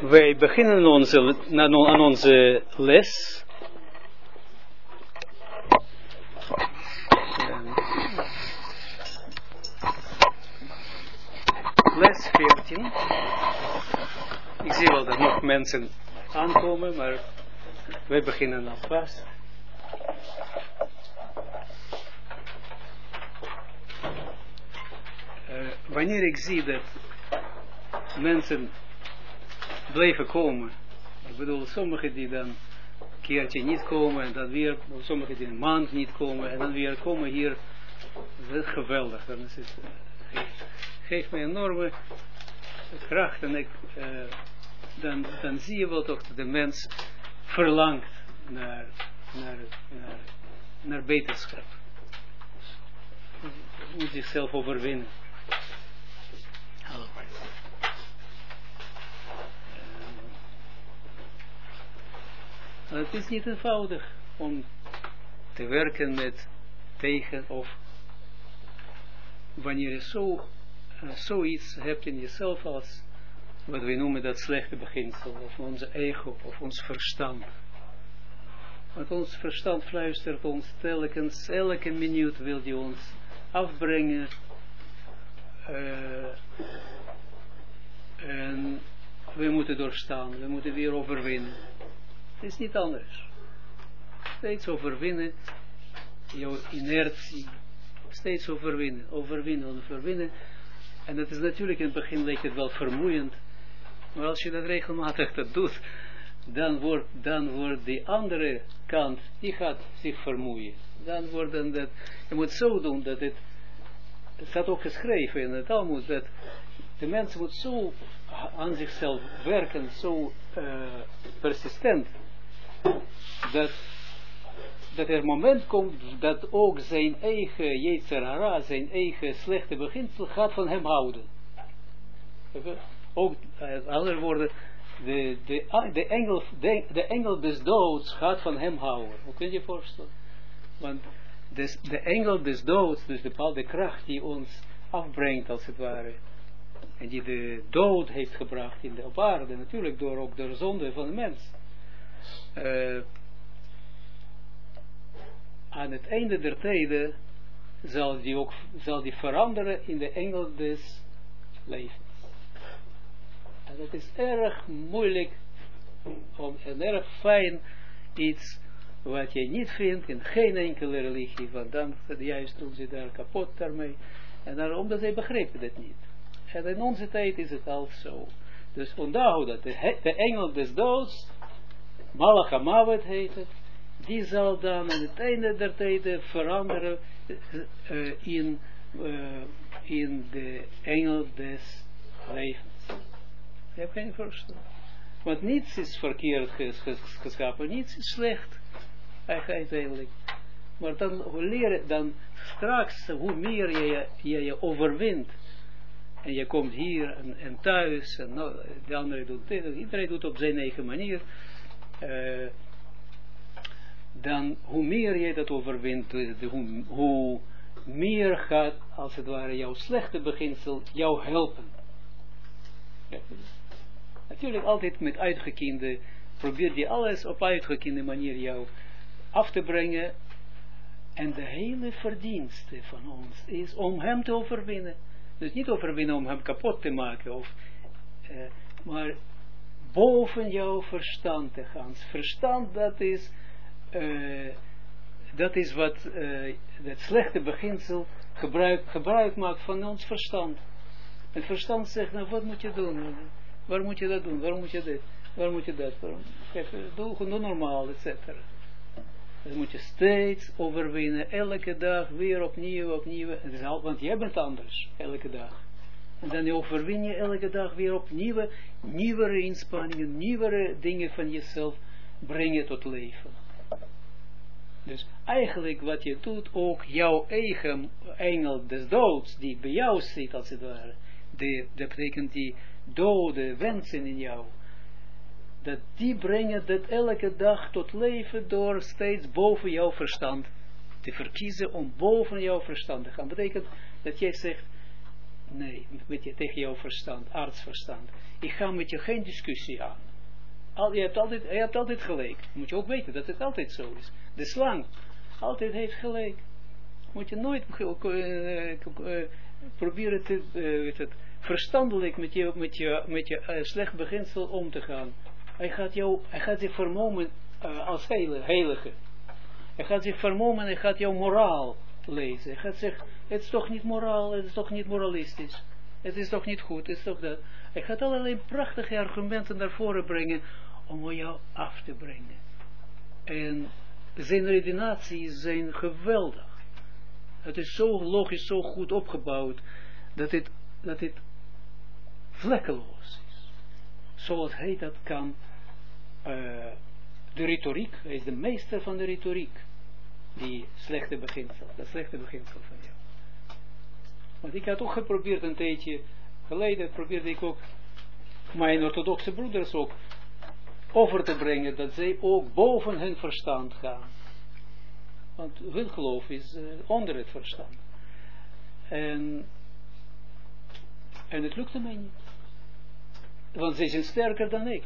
Wij beginnen onze, aan onze les. Les 14. Ik zie wel dat nog mensen aankomen, maar wij beginnen alvast. Uh, wanneer ik zie dat mensen blijven komen. Ik bedoel, sommigen die dan een keertje niet komen en dan weer, sommigen die een maand niet komen en dan weer komen hier. Dat is geweldig. Dan het, uh, geeft me enorme kracht en ik, uh, dan, dan zie je wel toch dat de mens verlangt naar, naar, naar, naar beterschap. Moet zichzelf overwinnen. Het is niet eenvoudig om te werken met tegen of wanneer je zo, uh, zoiets hebt in jezelf als wat we noemen dat slechte beginsel of onze ego of ons verstand. Want ons verstand fluistert ons telkens, elke minuut wil die ons afbrengen uh, en we moeten doorstaan, we moeten weer overwinnen. Het is niet anders. Steeds overwinnen, jouw inertie, steeds overwinnen, overwinnen, overwinnen. En dat is natuurlijk in het begin lijkt het wel vermoeiend, maar als je dat regelmatig dat doet, dan wordt, dan wordt die andere kant, die gaat zich vermoeien. Dan wordt dat, je moet zo doen dat het, het staat ook geschreven in het Talmud, dat de mens moet zo aan zichzelf werken, zo uh, persistent, dat, dat er moment komt dat ook zijn eigen Yetzerara, zijn eigen slechte beginsel gaat van hem houden. Ook, met andere woorden, de, de, de, engel, de, de engel des doods gaat van hem houden. Hoe kun je je voorstellen? Want dus de engel des doods, dus de bepaalde kracht die ons afbrengt als het ware, en die de dood heeft gebracht in de op aarde, natuurlijk door ook de zonde van de mens uh, aan het einde der tijden zal die ook zal die veranderen in de engel des levens. En dat is erg moeilijk om, en erg fijn iets wat je niet vindt in geen enkele religie, want dan juist doen ze daar kapot daarmee. En daarom omdat zij begrepen dat niet. En in onze tijd is het al zo. Dus onthoud dat de, de engel des doods Malachamavet heet het, die zal dan aan het einde der tijden veranderen uh, in, uh, in de engel des levens. Je hebt geen voorstel. Want niets is verkeerd ges, ges, geschapen, niets is slecht, eigenlijk. Maar dan leren, dan straks, hoe meer je je, je overwint, en je komt hier en, en thuis, en nou, de andere doet dit, iedereen doet op zijn eigen manier, uh, dan hoe meer je dat overwint, hoe, hoe, meer gaat, als het ware, jouw slechte beginsel jou helpen. Natuurlijk altijd met uitgekiende, probeer je alles op uitgekiende manier jou af te brengen. En de hele verdienste van ons is om hem te overwinnen. Dus niet overwinnen om hem kapot te maken, of, uh, maar boven jouw verstand te gaan. Verstand, dat is, uh, dat is wat uh, het slechte beginsel gebruik, maakt van ons verstand. Het verstand zegt, nou wat moet je doen? Waar moet je dat doen? Waarom moet je dit? Waar moet je dat? Waarom? Kijk, doe gewoon normaal, et cetera. Dat moet je steeds overwinnen, elke dag weer opnieuw, opnieuw. Want jij bent anders, elke dag. En dan overwin je elke dag weer op nieuwe, nieuwere inspanningen, nieuwere dingen van jezelf brengen tot leven. Dus eigenlijk wat je doet, ook jouw eigen engel des doods, die bij jou zit als het ware, die, dat betekent die dode wensen in jou, dat die brengen dat elke dag tot leven door steeds boven jouw verstand te verkiezen om boven jouw verstand te gaan. Dat betekent dat jij zegt, Nee, met je, tegen jouw verstand, artsverstand. Ik ga met je geen discussie aan. Al, je, hebt altijd, je hebt altijd gelijk. Moet je ook weten dat het altijd zo is. De slang altijd heeft gelijk. Moet je nooit uh, uh, proberen te, het, verstandelijk met je, met je, met je slecht beginsel om te gaan. Hij gaat, jou, hij gaat zich vermomen als heilige. Hij gaat zich vermomen en hij gaat jouw moraal lezen. Hij gaat zeggen, het is toch niet moraal, het is toch niet moralistisch. Het is toch niet goed, het is toch dat. Hij gaat allerlei prachtige argumenten naar voren brengen om jou af te brengen. En zijn redenaties zijn geweldig. Het is zo logisch, zo goed opgebouwd, dat het, dat het vlekkeloos is. Zoals hij dat kan, uh, de retoriek, hij is de meester van de retoriek die slechte beginsel, dat slechte beginsel van jou. Want ik had ook geprobeerd een tijdje geleden, probeerde ik ook mijn orthodoxe broeders ook over te brengen, dat zij ook boven hun verstand gaan. Want hun geloof is uh, onder het verstand. En, en het lukte mij niet. Want zij zijn sterker dan ik.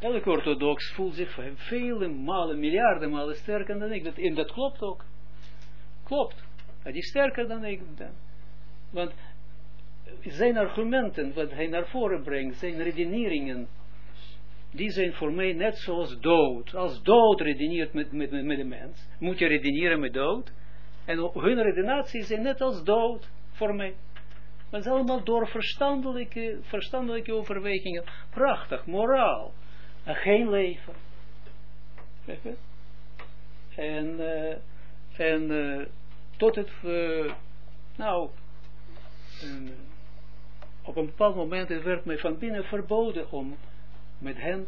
Elke orthodox voelt zich vele malen, miljarden malen sterker dan ik. Dat, en dat klopt ook. Klopt. Hij is sterker dan ik. Want zijn argumenten, wat hij naar voren brengt, zijn redeneringen, die zijn voor mij net zoals dood. Als dood redeneert met, met, met, de mens, moet je redeneren met dood. En hun redenaties zijn net als dood voor mij. Dat is allemaal door verstandelijke, verstandelijke overwegingen. Prachtig, moraal geen leven. En, uh, en uh, tot het, uh, nou, op een bepaald moment het werd mij van binnen verboden om met hen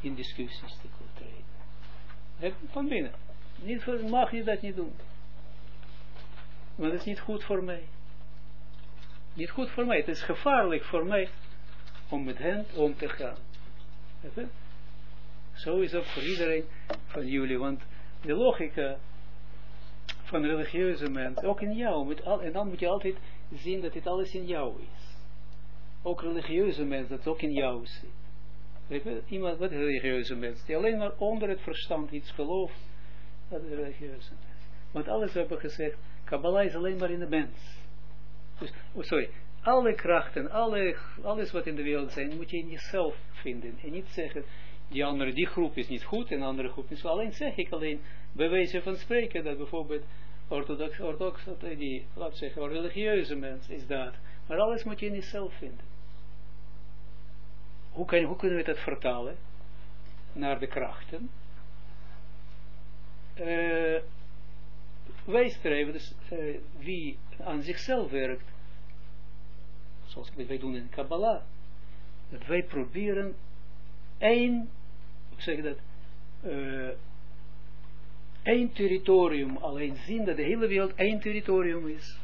in discussies te treden. Van binnen. Niet, mag je dat niet doen. Want het is niet goed voor mij. Niet goed voor mij. Het is gevaarlijk voor mij om met hen om te gaan. Zo is ook voor iedereen van jullie, want de logica van religieuze mensen, ook in jou, al, en dan moet je altijd zien dat dit alles in jou is. Ook religieuze mensen, dat ook in jou zit. Iemand, wat religieuze mensen, die alleen maar onder het verstand iets gelooft, dat is religieuze mensen. Want alles we hebben gezegd, Kabbalah is alleen maar in de mens. Dus, oh sorry, alle krachten, alle, alles wat in de wereld zijn, moet je in jezelf vinden. En niet zeggen, die andere, die groep is niet goed en de andere groep is wel. Alleen zeg ik alleen, bij wijze van spreken, dat bijvoorbeeld orthodox, orthodox die, laat zeggen, religieuze mens is dat. Maar alles moet je in jezelf vinden. Hoe, kan, hoe kunnen we dat vertalen? Naar de krachten. Uh, wij streven, dus uh, wie aan zichzelf werkt, zoals wij doen in Kabbalah, dat wij proberen één, hoe zeg dat, uh, één territorium alleen zien, dat de hele wereld één territorium is.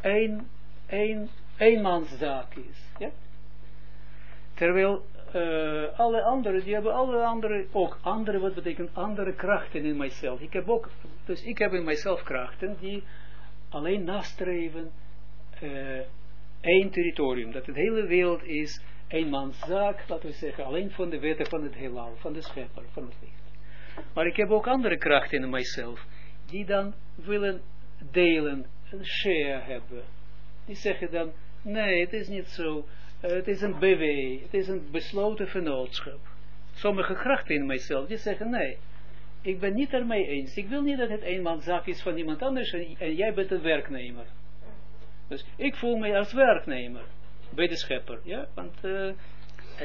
Eén, één, eenmanszaak is. Ja? Terwijl uh, alle anderen, die hebben alle andere, ook andere, wat betekent andere krachten in mijzelf. Ik heb ook, dus ik heb in mijzelf krachten die alleen nastreven uh, één territorium. Dat het hele wereld is eenmanszaak, laten we zeggen, alleen van de wetten van het heelal, van de schepper, van het licht. Maar ik heb ook andere krachten in mijzelf, die dan willen delen, een share hebben. Die zeggen dan, nee, het is niet zo, het is een BW, het is een besloten vennootschap. Sommige krachten in mijzelf, die zeggen, nee, ik ben niet ermee eens. Ik wil niet dat het eenmanszaak is van iemand anders en jij bent een werknemer. Dus ik voel me als werknemer bij de schepper, ja, want uh,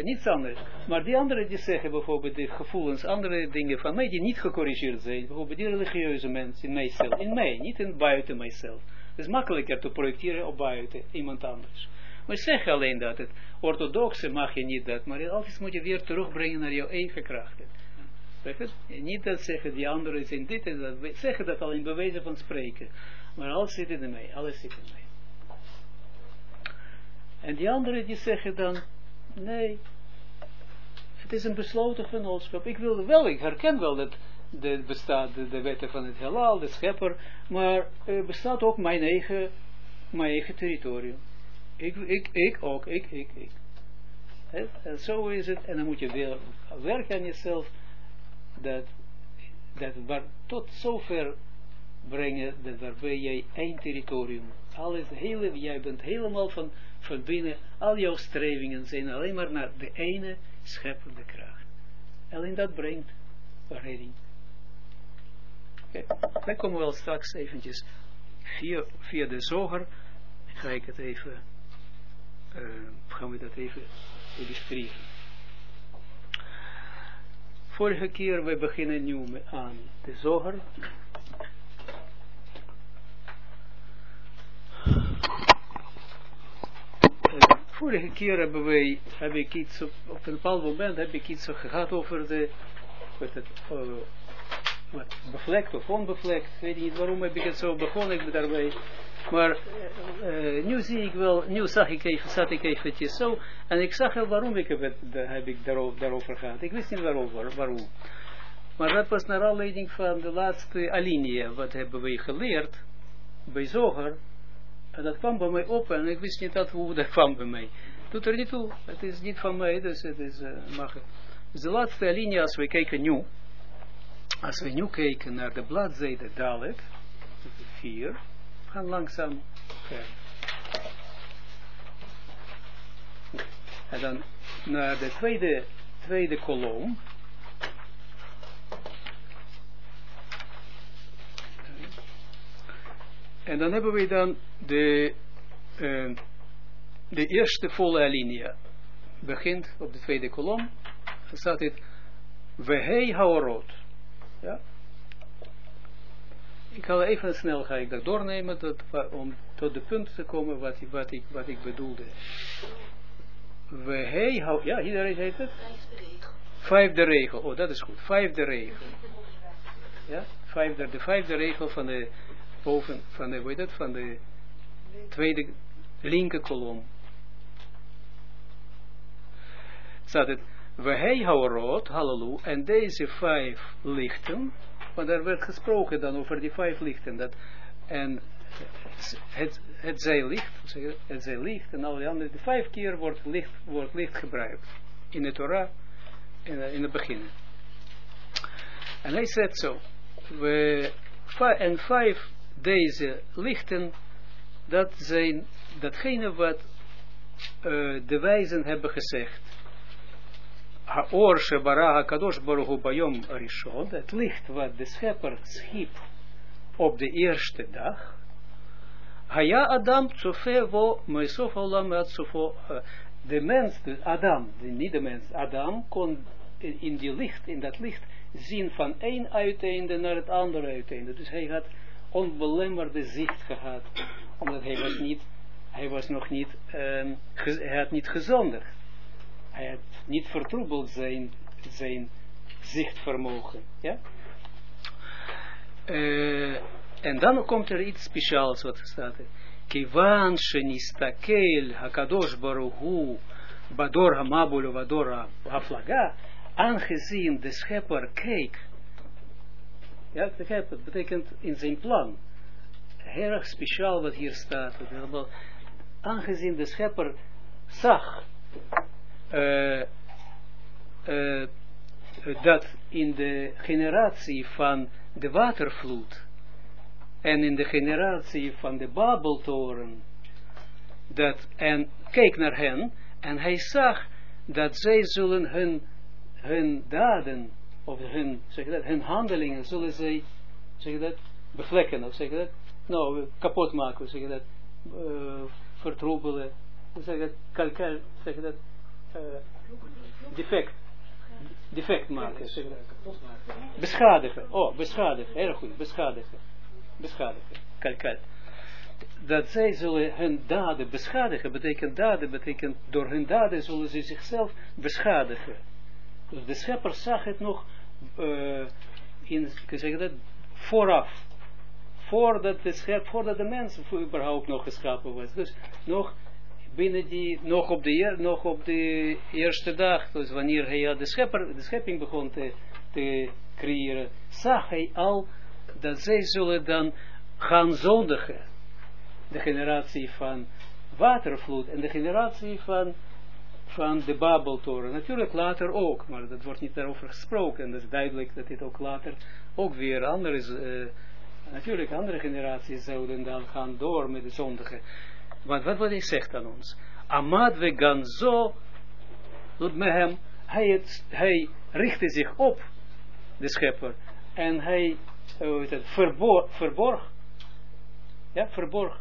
niets anders. Maar die anderen die zeggen bijvoorbeeld de gevoelens, andere dingen van mij die niet gecorrigeerd zijn, bijvoorbeeld die religieuze mensen in mijzelf, in mij, niet in buiten mijzelf. Het is makkelijker te projecteren op buiten iemand anders. Maar zeg alleen dat het orthodoxe mag je niet dat, maar altijd moet je weer terugbrengen naar jouw eigen krachten. En niet dat zeggen die anderen zijn dit en dat, zeggen dat al in bewijzen van spreken. Maar alles zit in mij, alles zit in mij. En die anderen die zeggen dan, nee, het is een besloten genootschap. Ik wil wel, ik herken wel dat de bestaat de, wetten van het heelal, de schepper, maar er bestaat ook mijn eigen, mijn eigen territorium. Ik, ik, ik ook, ik, ik, ik. En zo is het, en dan moet je weer werken aan jezelf, dat, dat waar, tot zover brengen, dat waarbij jij één territorium, alles, hele, jij bent helemaal van, van binnen, al jouw strevingen zijn alleen maar naar de ene scheppende kracht. Alleen dat brengt redding. Oké, okay. dan komen we wel straks eventjes via, via de zoger, ga ik het even, uh, gaan we dat even illustreren. Vorige keer, we beginnen nu aan de zoger. Vorige keer hebben wij, heb ik iets op, op een bepaald moment heb ik iets gehad over de, het, uh, wat, bevlekt of onbevlekt, weet je niet waarom heb ik het zo begonnen ik daarbij, maar uh, nu zie ik wel, nu zag ik even, zat ik eventjes zo, en ik zag wel waarom ik het, heb ik daarover, daarover gehad, ik wist niet waarover, waarom, maar dat was naar aanleiding van de laatste alinea, wat hebben wij geleerd, bij Zoger, en dat kwam bij mij op en ik wist niet dat, hoe dat kwam bij mij. Doet er niet toe. Het is niet van mij, dus het is, uh, mag Dus de laatste linie, als we kijken nu, als we nu kijken naar de bladzijde dadelijk, 4, we gaan langzaam verder. En dan naar de tweede, tweede kolom, En dan hebben we dan de, uh, de eerste volle alinea. Begint op de tweede kolom. Dan staat het Wehei Haorot. Ja. Ik ga even snel ga ik dat doornemen tot, om tot de punt te komen wat, wat, ik, wat ik bedoelde. Wehei Haorot. Ja, iedereen heet het? Vijfde regel. Vijfde regel. Oh, dat is goed. Vijfde regel. Ja, vijfde, de vijfde regel van de boven van de, weet van de tweede linker kolom. Staat het, we rood, halleluja, en deze vijf lichten, want er werd gesproken dan over die vijf lichten, dat, en het, het zij licht, het zij licht, en al die andere, de vijf keer wordt licht, wordt licht gebruikt, in de Torah, in, in het begin. En hij zegt zo, we, en vijf deze lichten, dat zijn datgene wat uh, de wijzen hebben gezegd. Haor Shebara Kadosh Baruch Bayom Rishon, het licht wat de schepper schiep op de eerste dag. Haya Adam tsofe wo mesof olam atsofo. Eh, de mens, de Adam, de, niet de mens, Adam kon in die licht, in dat licht, zien van één uiteinde naar het andere uiteinde. Dus hij had onbelemmerde zicht gehad, omdat hij was niet, hij was nog niet, um, hij had niet gezondigd. Hij had niet vertroebeld zijn, zijn zichtvermogen, ja. Uh, en dan komt er iets speciaals wat staat. Kivan shenistakel hakadosh baruchu bador hamabulu vador haflaga, aangezien de schepper keek ja, begrijp het, betekent in zijn plan. Heel erg speciaal wat hier staat. Aangezien de schepper zag uh, uh, dat in de generatie van de watervloed en in de generatie van de Babeltoren dat, en keek naar hen en hij zag dat zij zullen hun, hun daden of hun, zeg dat, hun handelingen zullen zij, zeg dat, bevlekken, of zeg dat, nou, kapot maken, zeg dat, uh, vertroebelen, zeg dat, kalkel, zeg dat, uh, defect, defect maken, zeg dat, beschadigen, oh, beschadigen, heel goed, beschadigen, beschadigen, kalkel. Dat zij zullen hun daden beschadigen, betekent daden, betekent door hun daden zullen ze zichzelf beschadigen. Dus de schepper zag het nog uh, in, zeg dat, vooraf. Voordat de schep, voordat de mens überhaupt nog geschapen was. Dus nog binnen die, nog op de, nog op de eerste dag, dus wanneer hij de, schepper, de schepping begon te, te creëren, zag hij al dat zij zullen dan gaan zondigen. De generatie van watervloed en de generatie van, van de Babeltoren. Natuurlijk later ook, maar dat wordt niet daarover gesproken. En dat is duidelijk dat dit ook later ook weer andere, uh, natuurlijk andere generaties zouden dan gaan door met de zondige. Want wat wat hij zegt aan ons? Amad we ganzo, doet me hem, hij, het, hij richtte zich op, de schepper, en hij uh, het, verborg, verborg, ja, verborg,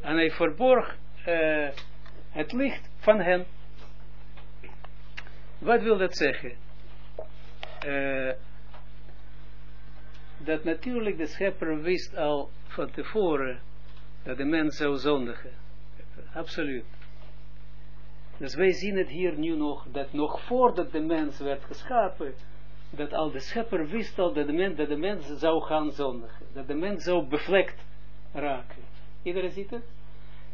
en hij verborg uh, het licht van hen. Wat wil dat zeggen? Uh, dat natuurlijk de schepper wist al van tevoren dat de mens zou zondigen. Absoluut. Dus wij zien het hier nu nog, dat nog voordat de mens werd geschapen, dat al de schepper wist al dat de mens, dat de mens zou gaan zondigen. Dat de mens zou bevlekt raken. Iedereen ziet het?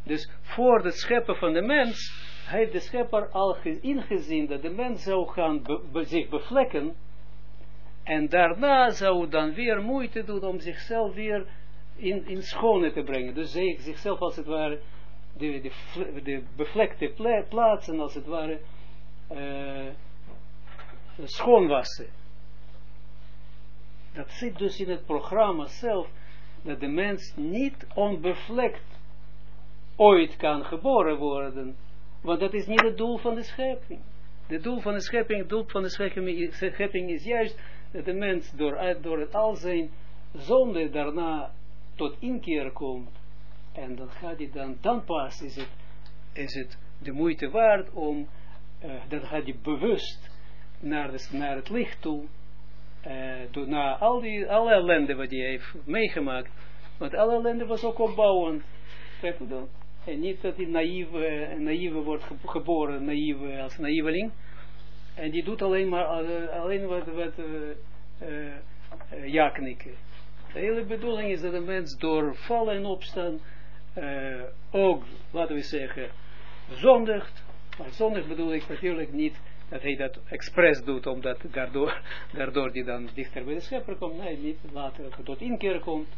Dus voor het scheppen van de mens, heeft de schepper al ingezien dat de mens zou gaan zich bevlekken. En daarna zou dan weer moeite doen om zichzelf weer in, in schone te brengen. Dus zichzelf als het ware, de, de, de bevlekte plaatsen als het ware, uh, schoonwassen. Dat zit dus in het programma zelf, dat de mens niet onbevlekt ooit kan geboren worden. Want dat is niet het doel van de schepping. Het doel van de schepping, het doel van de schepping, is juist dat de mens door, door het al zijn zonde daarna tot inkeer komt. En dan gaat hij dan, dan pas is het, is het de moeite waard om, uh, dan gaat hij bewust naar, naar het licht toe, uh, door, na al die, alle ellende wat hij heeft meegemaakt. Want alle ellende was ook opbouwend. Dat? En niet dat hij naïeve, naïeve wordt geboren, naïeve, als naïveling. En die doet alleen maar, alleen wat, wat uh, ja knikken. De hele bedoeling is dat een mens door vallen en opstaan ook, laten we zeggen, zondigt. Maar zondig bedoel ik natuurlijk niet dat hij dat expres doet, omdat daardoor, daardoor die dan dichter bij de schepper komt. Nee, niet later tot inkeer komt.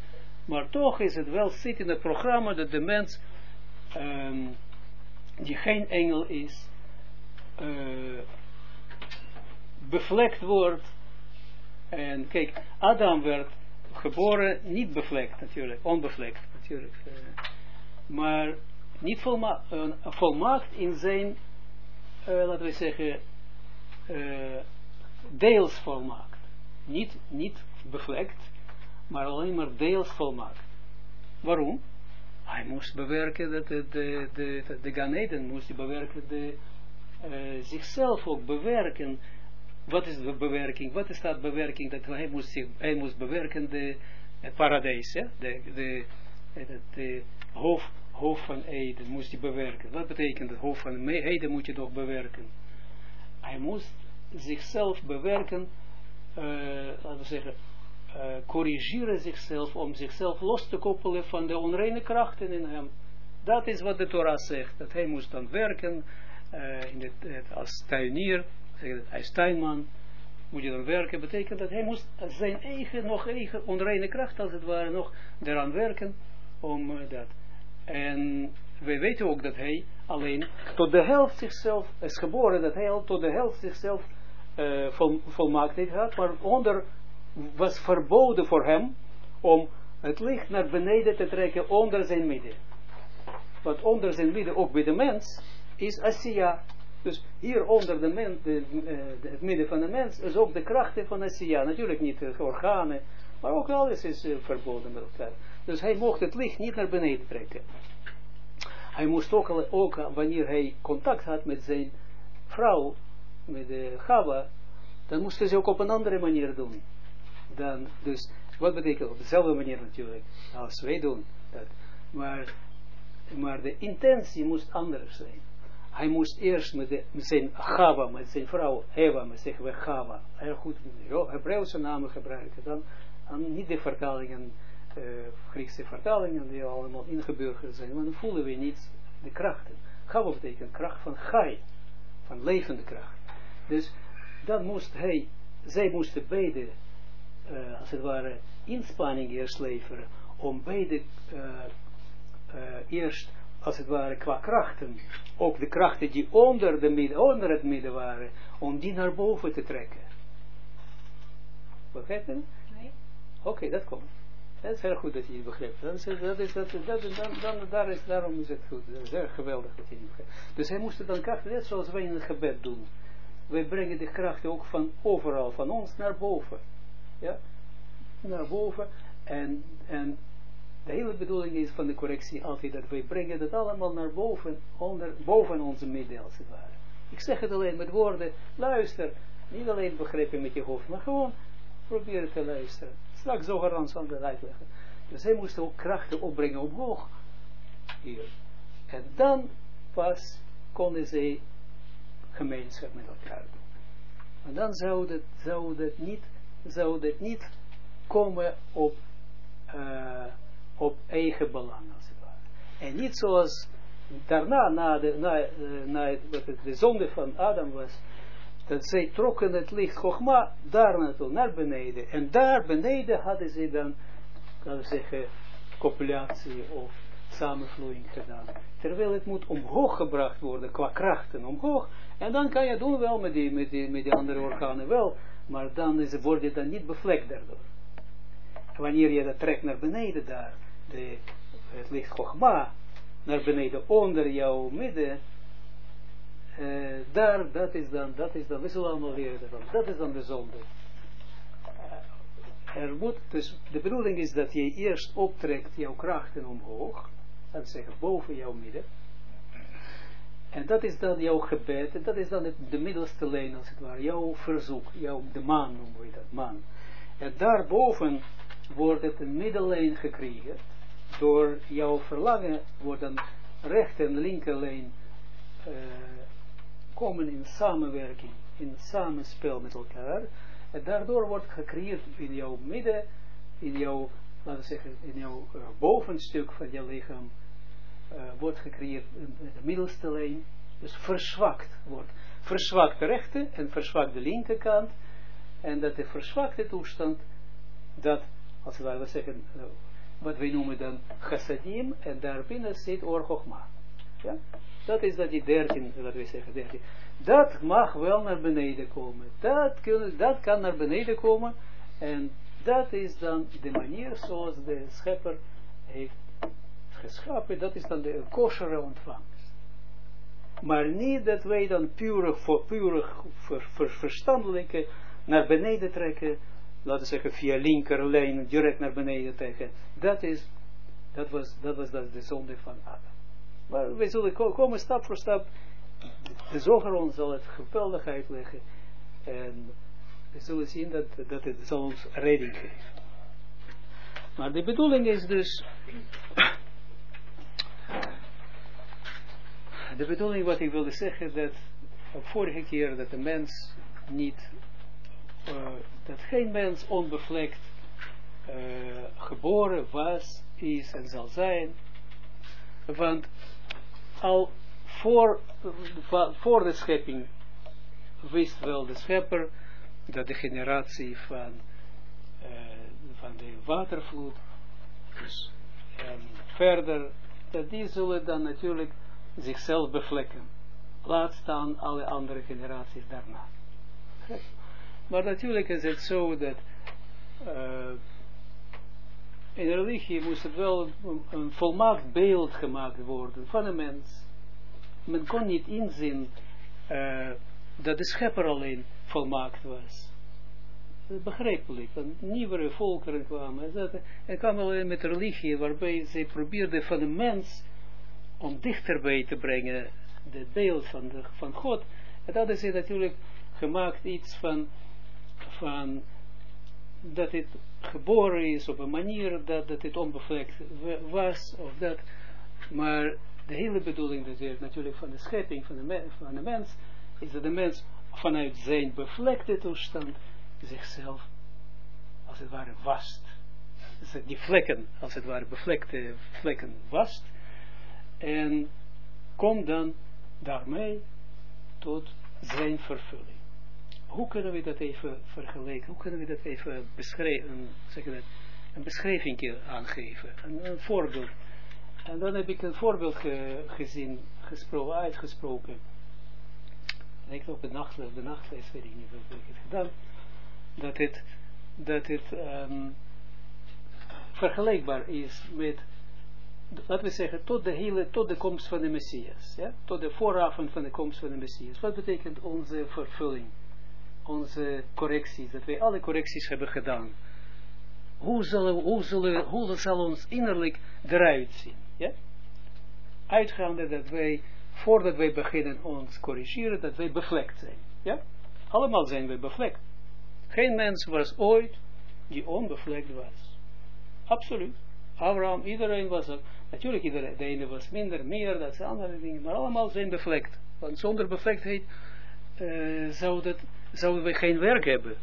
Maar toch is het wel zit in het programma dat de mens, um, die geen engel is, uh, bevlekt wordt. En kijk, Adam werd geboren niet bevlekt natuurlijk, onbevlekt natuurlijk. Uh, maar niet volma volmaakt in zijn, uh, laten we zeggen, deels volmaakt. Niet, niet bevlekt, maar alleen maar deels volmaakt. Waarom? Hij moest bewerken, dat de, de, de, de Ganeden moest bewerken, de, zichzelf ook bewerken, wat is de bewerking? Wat is dat bewerking? Dat hij moest, zich, hij moest bewerken de het paradijs, ja? de, de, de, de hoofd, hoofd van Eden moest hij bewerken. Wat betekent het hoofd van Eden moet je toch bewerken? Hij moest zichzelf bewerken, uh, laten we zeggen, uh, corrigeren zichzelf om zichzelf los te koppelen van de onreine krachten in hem. Dat is wat de Torah zegt, dat hij moest dan werken uh, in het, als tuinier, is tuinman, moet je dan werken, betekent dat hij moest zijn eigen, nog eigen onreine kracht als het ware, nog eraan werken om uh, dat. En we weten ook dat hij alleen tot de helft zichzelf is geboren, dat hij al tot de helft zichzelf uh, vol, volmaakt heeft gehad, maar onder was verboden voor hem om het licht naar beneden te trekken onder zijn midden. Want onder zijn midden, ook bij de mens, is Asiya, dus hier onder de men, de, eh, de, het midden van de mens is ook de krachten van Asiya. Natuurlijk niet de organen, maar ook alles is uh, verboden met elkaar. Dus hij mocht het licht niet naar beneden trekken. Hij moest ook, wanneer hij contact had met zijn vrouw, met de Chava, dan moest hij ze ook op een andere manier doen. Dan, dus, wat betekent op dezelfde manier natuurlijk, als wij doen dat. Maar, maar de intentie moest anders zijn hij moest eerst met, de, met zijn Chava, met zijn vrouw Eva, met zeggen we Chava, heel goed Hebreeuwse namen gebruiken, dan, niet de vertalingen, uh, Griekse vertalingen die allemaal ingeburgerd zijn, want dan voelen we niet de krachten. Chava betekent kracht van Chai, van levende kracht. Dus dan moest hij, zij moesten beide, uh, als het ware, inspanning eerst leveren, om beide uh, eerst als het ware, qua krachten, ook de krachten die onder, de midden, onder het midden waren, om die naar boven te trekken. Begrijp je? Nee. Oké, dat komt. Het is heel goed dat je het begrijpt. Dan, dat is, dat, dat, dan, dan, daar is, daarom is het goed. Dat is erg geweldig dat je het begrijpt. Dus hij moest dan krachten, net zoals wij in het gebed doen. Wij brengen de krachten ook van overal, van ons naar boven. Ja? Naar boven. En, en de hele bedoeling is van de correctie altijd dat wij brengen dat allemaal naar boven, onder, boven onze midden als. Ik zeg het alleen met woorden, luister, niet alleen begrijpen met je hoofd, maar gewoon proberen te luisteren. Straks zo gaan zal dat uitleggen. Dus hij moest ook krachten opbrengen omhoog. Hier. En dan pas konden zij gemeenschap met elkaar doen. En dan zou dat, zou dat, niet, zou dat niet komen op, uh, op eigen belang, als het ware. En niet zoals daarna, na de, na, uh, na de zonde van Adam was, dat zij trokken het licht Chogma daar naartoe, naar beneden. En daar beneden hadden ze dan, kan we zeggen, copulatie of samenvloeiing gedaan. Terwijl het moet omhoog gebracht worden, qua krachten omhoog. En dan kan je doen wel met die, met die, met die andere organen wel, maar dan is, je dan niet bevlekt daardoor. Wanneer je dat trekt naar beneden daar, de, het licht Chogma, naar beneden onder jouw midden, uh, daar, dat is dan, dat is dan, we zullen allemaal leren daarvan, dat is dan de zonde. Uh, er moet, dus de bedoeling is dat je eerst optrekt jouw krachten omhoog, dat zeggen boven jouw midden, en dat is dan jouw gebed, en dat is dan het, de middelste lijn als het ware, jouw verzoek, jouw, de maan noemen we dat, maan. En daarboven wordt het een middellijn gecreëerd, door jouw verlangen wordt dan en linker lijn uh, komen in samenwerking, in samenspel met elkaar. En daardoor wordt gecreëerd in jouw midden, in jouw, laten we zeggen, in jouw uh, bovenstuk van je lichaam, uh, wordt gecreëerd de middelste lijn, dus verzwakt wordt. Verzwakt de rechter en verzwakt de linkerkant. En dat de verzwakte toestand, dat, als we zeggen, uh, wat wij noemen dan chassadim, en daarbinnen zit orgochma. Ja? Dat is dat die dertien, wat we zeggen, dertien. Dat mag wel naar beneden komen. Dat, dat kan naar beneden komen. En dat is dan de manier zoals de schepper heeft geschapen. Dat is dan de kosheren ontvangst. Maar niet dat wij dan pure, voor, ver, verstandelijke naar beneden trekken. Laten we zeggen via linkerlijn direct naar beneden trekken. Dat is, dat was, dat was dat de zonde van Adam. Maar we zullen komen stap voor stap. De zoger zal het geweldig uitleggen. En we zullen zien dat, dat het zal ons redding geven. Maar de bedoeling is dus... De bedoeling wat ik wilde zeggen, dat vorige keer dat de mens niet, uh, dat geen mens onbevlekt uh, geboren was, is en zal zijn. Want al voor, voor de schepping wist wel de schepper dat de generatie van, uh, van de watervloed, en verder, dat die zullen dan natuurlijk zichzelf bevlekken. Laat staan alle andere generaties daarna. Maar natuurlijk is het zo dat uh, in religie moest het wel een, volmaakt beeld gemaakt worden van een mens. Men kon niet inzien uh, dat de schepper alleen volmaakt was. Begrijpelijk, want nieuwere volkeren kwamen. En kwam alleen met religie, waarbij ze probeerden van de mens om dichterbij te brengen het beeld van, de, van God. En dat is natuurlijk gemaakt iets van, van dat het geboren is op een manier dat, dat het onbevlekt was, of dat, maar de hele bedoeling dus natuurlijk van de schepping van de, van de mens, is dat de mens vanuit zijn bevlekte toestand zichzelf, als het ware, wast. Dus die vlekken, als het ware, bevlekte vlekken wast, en komt dan daarmee tot zijn vervulling hoe kunnen we dat even vergelijken? Hoe kunnen we dat even beschrijven, dat, een beschrijving aangeven? Een, voorbeeld. En dan heb ik een voorbeeld ge, gezien, gesproken, uitgesproken. Ik op de nachtles, de nachtles weet ik niet of ik het gedaan. Dat het, dat het um, vergelijkbaar is met, laten we zeggen, tot de hele, tot de komst van de Messias. Ja? Tot de vooravond van de komst van de Messias. Wat betekent onze vervulling? Onze correcties, dat wij alle correcties hebben gedaan. Hoe, zullen, hoe, zullen, hoe zal ons innerlijk eruit zien? Ja? Uitgaande dat wij, voordat wij beginnen ons corrigeren, dat wij bevlekt zijn. Ja? Allemaal zijn we bevlekt. Geen mens was ooit die onbevlekt was. Absoluut. Abraham, iedereen was. Natuurlijk, iedereen, de ene was minder, meer, dat zijn andere dingen, maar allemaal zijn bevlekt. Want zonder bevlektheid uh, zou zouden we geen werk hebben.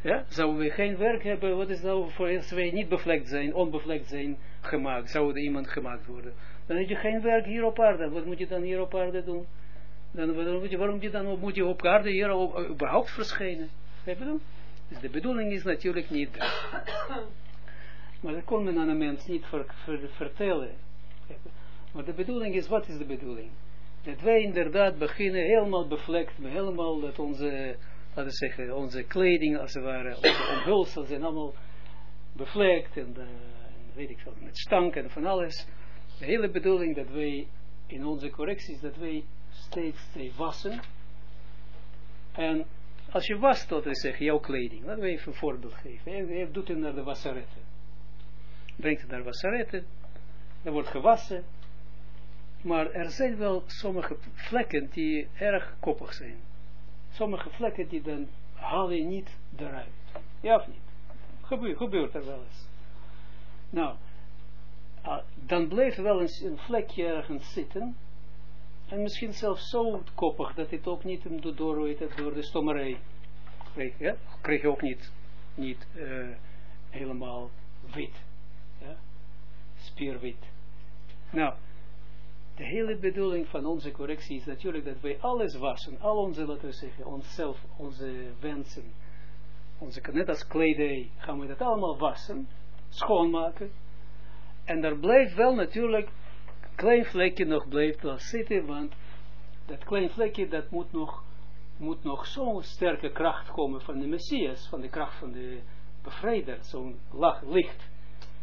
Ja, zouden we geen werk hebben, wat is nou voor als wij niet bevlekt zijn, onbevlekt zijn gemaakt, zou er iemand gemaakt worden. Dan heb je geen werk hier op aarde. Wat moet je dan hier op aarde doen? Dan, dan moet je, waarom dan, moet je op aarde hier op, überhaupt verschijnen? Dus de bedoeling is natuurlijk niet Maar dat kon men aan een mens niet ver, ver, vertellen. Maar de bedoeling is, wat is de bedoeling? Dat wij inderdaad beginnen helemaal bevlekt, helemaal dat onze, laten we zeggen, onze kleding als het ware, onze omhulsel zijn allemaal bevlekt en, uh, en weet ik veel, met stank en van alles. De hele bedoeling dat wij in onze correcties, dat wij steeds, steeds wassen. En als je wast, dat we zeggen, jouw kleding, laten we even een voorbeeld geven. Je doet het naar de wasseretten. Brengt het naar wasseretten, er wordt gewassen. Maar er zijn wel sommige vlekken die erg koppig zijn. Sommige vlekken die dan haal je niet eruit. Ja of niet? Gebeurt, gebeurt er wel eens. Nou, uh, dan blijft wel eens een vlekje ergens zitten. En misschien zelfs zo koppig dat het ook niet door, door de stommerij kreeg. Ja? Kreeg je ook niet, niet uh, helemaal wit. Ja? Spierwit. Nou, de hele bedoeling van onze correctie is natuurlijk dat wij alles wassen. Al onze, laten we zeggen, onszelf, onze wensen. Onze, net als kledij gaan we dat allemaal wassen. Schoonmaken. En daar blijft wel natuurlijk klein vlekje nog blijft wel zitten, want dat klein vlekje, dat moet nog, moet nog zo'n sterke kracht komen van de Messias, van de kracht van de bevrijder, zo'n licht,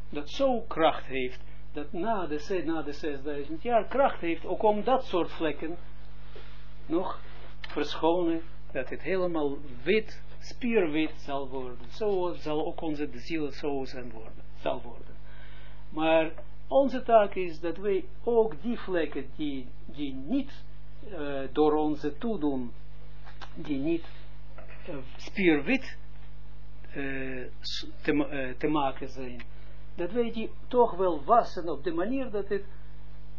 dat zo'n kracht heeft, dat na de, na de 6000 jaar kracht heeft, ook om dat soort vlekken nog verschonen, dat het helemaal wit, spierwit zal worden. Zo zal ook onze ziel zo zijn worden, zal worden. Maar onze taak is dat wij ook die vlekken die, die niet uh, door onze toedoen, die niet uh, spierwit uh, te, te, maken zijn, dat wij die toch wel wassen op de manier dat het,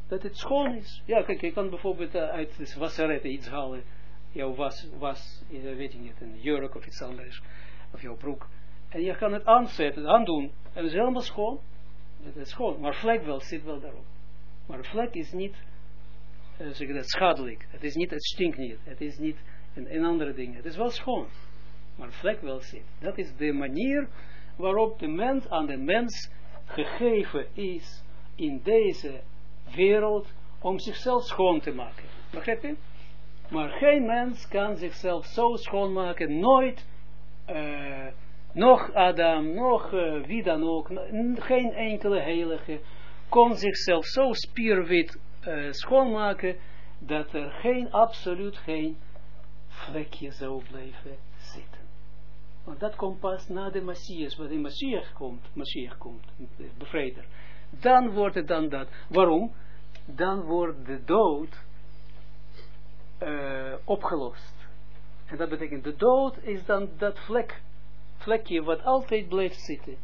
dat het schoon is. Ja, kijk, je kan bijvoorbeeld uit de wasseretten iets halen, jouw was, was weet ik niet, een jurk of iets anders, of jouw broek, en je kan het aanzetten, aandoen, en het is helemaal schoon, dat is schoon, maar vlek wel, zit wel daarop. Maar vlek is niet, uh, zeg dat, schadelijk. Het is niet, het stinkt niet. Het is niet een, een andere ding. Het is wel schoon. Maar vlek wel zit. Dat is de manier waarop de mens aan de mens gegeven is in deze wereld om zichzelf schoon te maken. Begrijp je? Maar geen mens kan zichzelf zo schoonmaken, nooit uh, nog Adam, nog uh, wie dan ook, geen enkele heilige kon zichzelf zo spierwit uh, schoonmaken, dat er geen, absoluut geen vlekje zou blijven zitten. Want dat komt pas na de Messias, wanneer de Messias komt, Messias komt, de. Dan wordt het dan dat. Waarom? Dan wordt de dood uh, opgelost. En dat betekent, de dood is dan dat vlek vlekje wat altijd blijft zitten.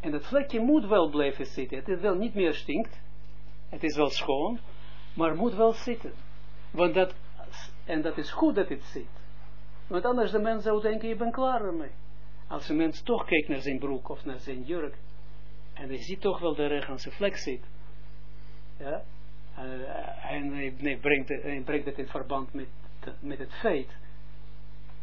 En dat vlekje moet wel blijven zitten. Het is wel niet meer stinkt. Het is wel schoon. Maar moet wel zitten. Want dat, en dat is goed dat het zit. Want anders de mens zou denken, je bent klaar ermee. Als een mens toch kijkt naar zijn broek of naar zijn jurk. En hij ziet toch wel dat er zijn vlek zit. Ja. En hij, brengt, hij brengt het in verband met, met het feit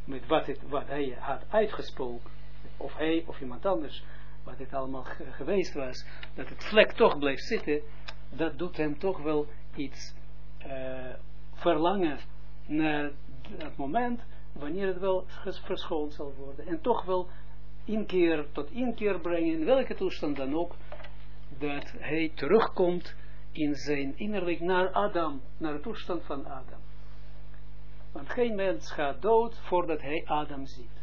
met wat, het, wat hij had uitgesproken, of hij of iemand anders, wat het allemaal geweest was, dat het vlek toch bleef zitten, dat doet hem toch wel iets uh, verlangen naar het moment wanneer het wel verschoond zal worden. En toch wel inkeer tot inkeer brengen, in welke toestand dan ook, dat hij terugkomt in zijn innerlijk naar Adam, naar de toestand van Adam. Want geen mens gaat dood voordat hij Adam ziet.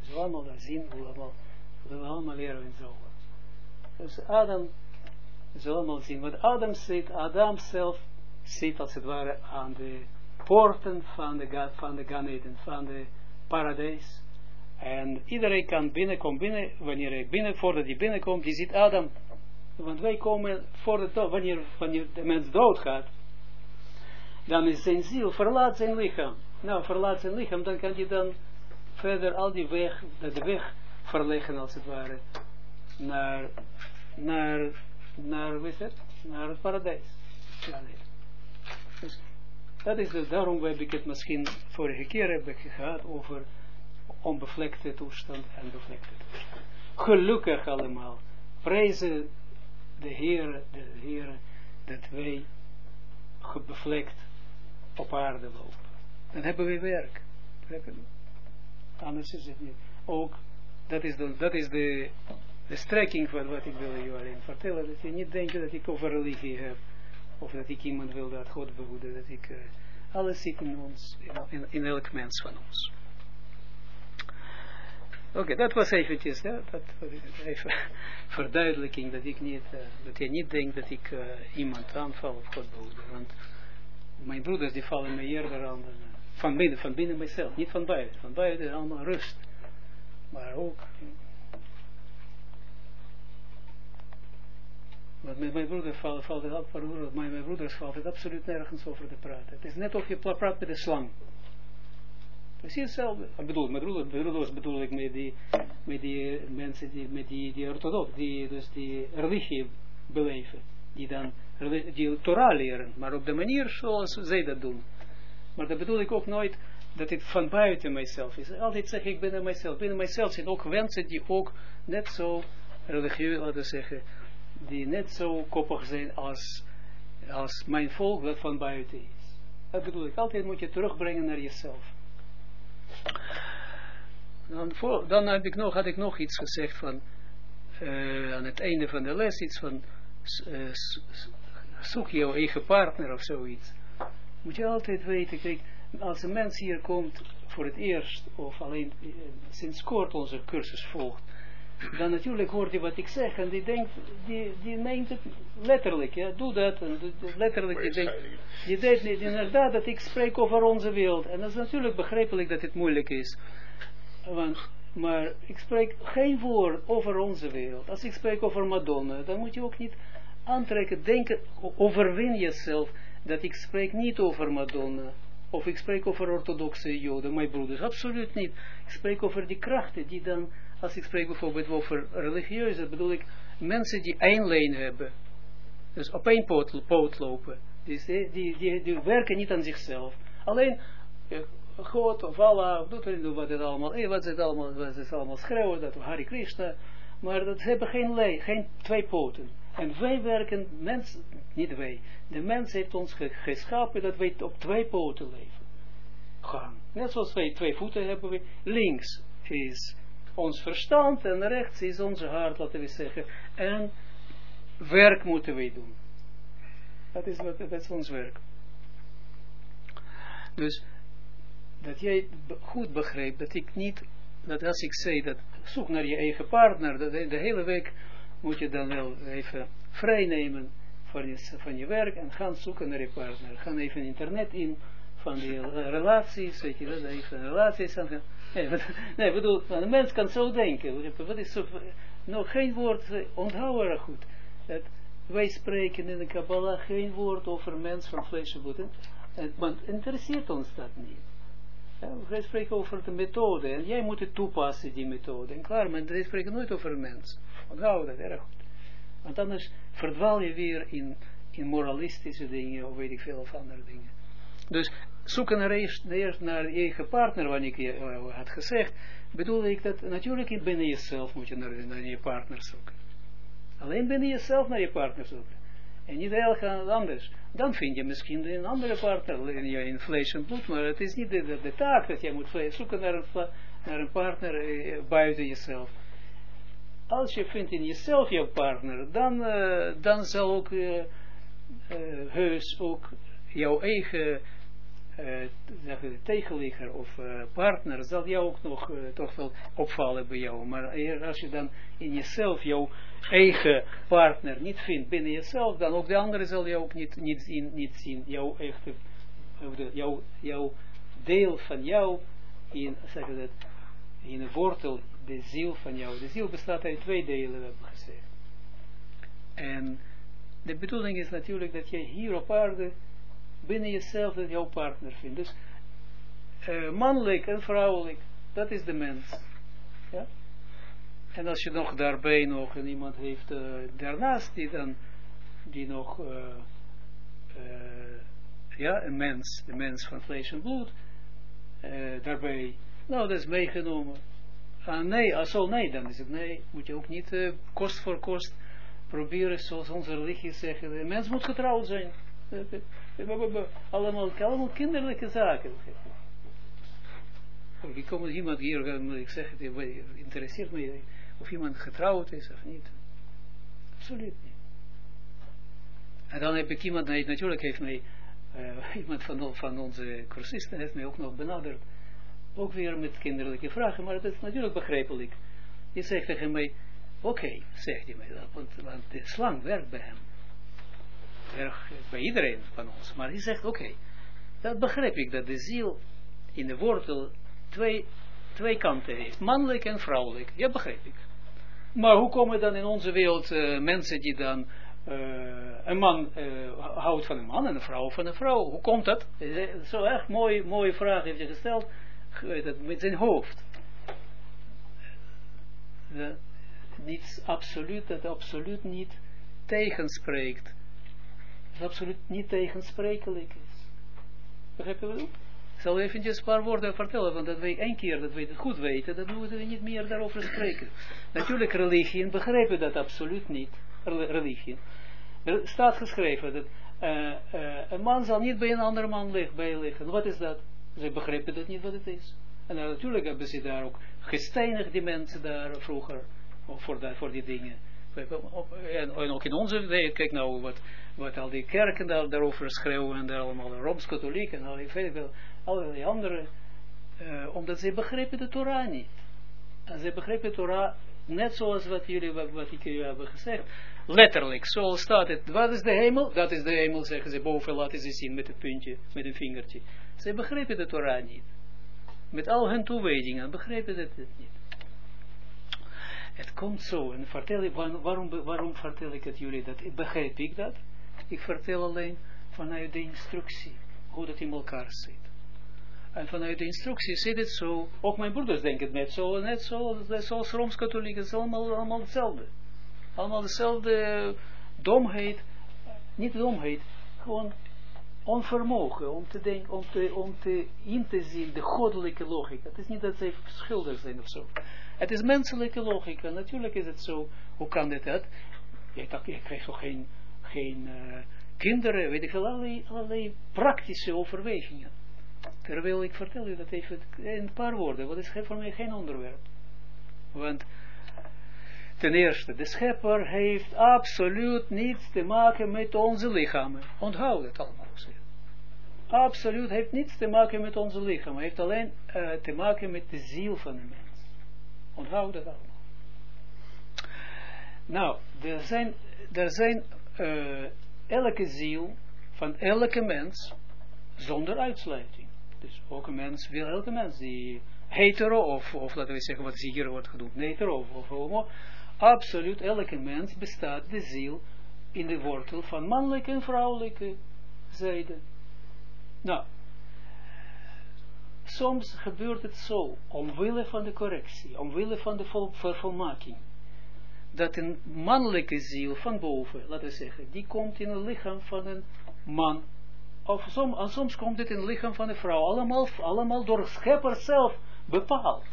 We zullen allemaal dat zien, we allemaal, we allemaal leren in zo. Dus Adam, we allemaal zien, wat Adam ziet, Adam zelf zit als het ware aan de poorten van de, van de Gan Eden, van de paradijs. En iedereen kan binnenkomen, binnen, wanneer hij binnen, voordat hij binnenkomt, die ziet Adam. Want wij komen voor de dood, wanneer, wanneer de mens doodgaat, dan is zijn ziel, verlaat zijn lichaam. Nou, verlaat zijn lichaam, dan kan je dan verder al die weg, de weg verleggen als het ware, naar, naar, naar, het, naar het paradijs. Dus, dat is dus, daarom heb ik het misschien vorige keer heb ik gehad over onbevlekte toestand en bevlekte toestand. Gelukkig allemaal. Prijzen de Heer, de Heer, dat wij bevlekt op aarde lopen. Dan hebben we werk. Anders is het niet. Ook, dat is de, dat is de, de strekking van wat ik wil je alleen vertellen. Dat je niet denkt dat ik over religie heb. Of dat ik iemand wil dat God behoeden. Dat ik, uh, alles zit in ons, in, elk mens van ons. Oké, okay, dat was eventjes, ja, dat even verduidelijking, dat ik niet, uh, dat je niet denkt dat ik uh, iemand aanval of God behoede. Want mijn broeders die vallen me eerder aan, van binnen, van binnen mijzelf, niet van buiten. Van buiten allemaal rust. Maar ook Want met mijn broeder valt, valt het, met mijn broeders valt het absoluut nergens over te praten. Het is net of je praat met de slang. Precies hetzelfde. Ik bedoel, met broeders bedoel ik met die, met die mensen die, met die, die orthodox, die dus die religie beleven. Die dan die Torah leren, maar op de manier zoals zij dat doen. Maar dat bedoel ik ook nooit dat het van buiten mijzelf is. Altijd zeg ik binnen mijzelf. Binnen mijzelf zijn ook wensen die ook net zo religieus, laten zeggen, die net zo koppig zijn als, als mijn volk dat van buiten is. Dat bedoel ik. Altijd moet je terugbrengen naar jezelf. Dan, dan heb ik nog, had ik nog iets gezegd van, uh, aan het einde van de les, iets van, uh, zoek jouw eigen partner of zoiets. Moet je altijd weten, kijk, als een mens hier komt voor het eerst, of alleen uh, sinds kort onze cursus volgt, dan natuurlijk hoort hij wat ik zeg en die denkt, die, die neemt het letterlijk, ja, doe dat, en letterlijk, die denkt, die denkt inderdaad dat ik spreek over onze wereld, en dat is natuurlijk begrijpelijk dat het moeilijk is, want, maar ik spreek geen woord over onze wereld, als ik spreek over Madonna, dan moet je ook niet aantrekken, denken, overwin jezelf, dat ik spreek niet over Madonna, of ik spreek over orthodoxe joden, mijn broeders, absoluut niet, ik spreek over die krachten die dan als ik spreek bijvoorbeeld over religieuze, bedoel ik mensen die één lijn hebben. Dus op één poot, poot lopen. Dus die, die, die, werken niet aan zichzelf. Alleen eh, God of Allah, doet er wat het allemaal, eh, wat het allemaal, wat het allemaal schreeuwen, dat Hari Krishna. Maar dat hebben geen lijn, geen twee poten. En wij werken, mens, niet wij, de mens heeft ons geschapen dat wij op twee poten leven. Gaan. Net zoals wij twee voeten hebben, we, links is ons verstand en rechts is onze hart, laten we zeggen. En werk moeten wij doen. Dat is, wat, dat is ons werk. Dus, dat jij goed begrijpt dat ik niet, dat als ik zei dat zoek naar je eigen partner, dat de hele week moet je dan wel even vrij nemen van je, van je werk en gaan zoeken naar je partner. Gaan even internet in van die relaties, weet je dat, even relaties aan Nee, nee, bedoel, een mens kan zo denken. Wat is zo, nog geen woord, onthoud er goed. Dat wij spreken in de Kabbalah geen woord over mens van vlees en bloed. Want interesseert ons dat niet. Wij spreken over de methode. En jij moet het toepassen, die methode. En klaar, maar wij spreken nooit over een mens. Onthoud dat erg goed. Want anders verdwaal je weer in, in moralistische dingen, of weet ik veel, of andere dingen. Dus zoeken naar, eerst, eerst naar je eigen partner, wat ik je had gezegd, bedoel ik dat natuurlijk binnen jezelf moet je naar, naar je partner zoeken. Alleen binnen jezelf naar je partner zoeken. En niet elke anders. Dan vind je misschien een andere partner in je in vlees en bloed, maar het is niet de, de, taak dat je moet zoeken naar een, partner eh, buiten jezelf. Als je vindt in jezelf jouw partner, dan, uh, dan zal ook uh, heus ook jouw eigen uh, tegenligger of uh, partner zal jou ook nog uh, toch wel opvallen bij jou. Maar als je dan in jezelf jouw eigen partner niet vindt binnen jezelf, dan ook de andere zal jou ook niet, niet, zien, niet zien. Jouw echte, jouw, jouw deel van jou, in, zeg dat, in een wortel, de ziel van jou. De ziel bestaat uit twee delen, hebben gezegd. En de bedoeling is natuurlijk dat je hier op aarde binnen jezelf dat jouw partner vindt. Dus uh, mannelijk en vrouwelijk, dat is de mens. Ja? En als je nog daarbij nog en iemand heeft uh, daarnaast die dan, die nog, uh, ja, een mens, de mens van vlees en bloed, daarbij, nou dat is meegenomen. Ah, nee, als zo nee, dan is het nee, moet je ook niet kost voor kost proberen, zoals onze religie zegt, de mens moet getrouwd zijn. Allemaal, allemaal kinderlijke zaken. Ik kom iemand hier, moet ik zeggen, het interesseert me of iemand getrouwd is of niet. Absoluut niet. En dan heb ik iemand, natuurlijk heeft mij, uh, iemand van, van onze cursisten heeft mij ook nog benaderd. Ook weer met kinderlijke vragen, maar dat is natuurlijk begrijpelijk. Je zegt tegen mij, oké, okay, zegt hij mij dat, want, want de slang werkt bij hem erg bij iedereen van ons. Maar hij zegt, oké, dat begrijp ik, dat de ziel in de wortel twee, twee kanten heeft. Mannelijk en vrouwelijk. Ja, begrijp ik. Maar hoe komen dan in onze wereld uh, mensen die dan uh, een man uh, houdt van een man en een vrouw van een vrouw? Hoe komt dat? Zo echt mooi, mooie vraag heeft je gesteld dat met zijn hoofd. niets absoluut, dat absoluut niet tegenspreekt absoluut niet tegensprekelijk is. Begrijp je wat ik Ik zal eventjes een paar woorden vertellen, want dat wij één keer dat wij het goed weten, dan moeten we niet meer daarover spreken. Natuurlijk, religie, begrijpen dat absoluut niet. Religie. Er staat geschreven dat uh, uh, een man zal niet bij een andere man liggen, bij liggen. Wat is dat? Ze begrijpen dat niet wat het is. En natuurlijk hebben ze daar ook gesteinigd die mensen daar vroeger, voor, dat, voor die dingen. En, en ook in onze, kijk nou wat wat al die kerken daar, daarover schreeuwen en daar allemaal de Rooms-Katholiek en al die veel, allerlei andere, uh, omdat ze begrepen de Torah niet. En ze begrepen de Torah net zoals wat jullie, wat, wat ik jullie hebben gezegd, letterlijk, zoals staat het, wat is de hemel? Dat is de hemel, zeggen ze, boven laten ze zien met een puntje, met een vingertje. Ze begrepen de Torah niet. Met al hun toewijdingen begrepen ze het niet. Het komt zo, en vertel ik, waarom, waarom vertel ik het jullie dat? Begrijp ik dat? Ik vertel alleen vanuit de instructie, hoe dat in elkaar zit. En vanuit de instructie zit het zo, ook mijn broeders denken net zo, net zo, zoals Rooms-Katholieken, het is allemaal, allemaal hetzelfde. Allemaal dezelfde domheid, niet domheid, gewoon onvermogen om te denken, om te, om te in te zien de goddelijke logica. Het is niet dat ze schuldig zijn of zo. Het is menselijke logica. Natuurlijk is het zo. Hoe kan dit dat? Je, je krijgt toch geen geen uh, kinderen, weet ik veel, allerlei, praktische overwegingen. Terwijl ik vertel u dat even in een paar woorden, wat is voor mij geen onderwerp. Want ten eerste, de schepper heeft absoluut niets te maken met onze lichamen. Onthoud het allemaal. Absoluut heeft niets te maken met onze lichamen. heeft alleen uh, te maken met de ziel van de mens. Onthoud dat allemaal. Nou, er zijn, er zijn uh, elke ziel van elke mens zonder uitsluiting. Dus ook een mens wil elke mens die hetero of, of laten we zeggen wat hier wordt genoemd, hetero of, of homo, absoluut elke mens bestaat de ziel in de wortel van mannelijke en vrouwelijke zijde. Nou, soms gebeurt het zo, omwille van de correctie, omwille van de vervolmaking, dat een mannelijke ziel van boven, laten we zeggen, die komt in het lichaam van een man. of som, soms komt het in het lichaam van de vrouw, allemaal, allemaal door schepper zelf bepaald.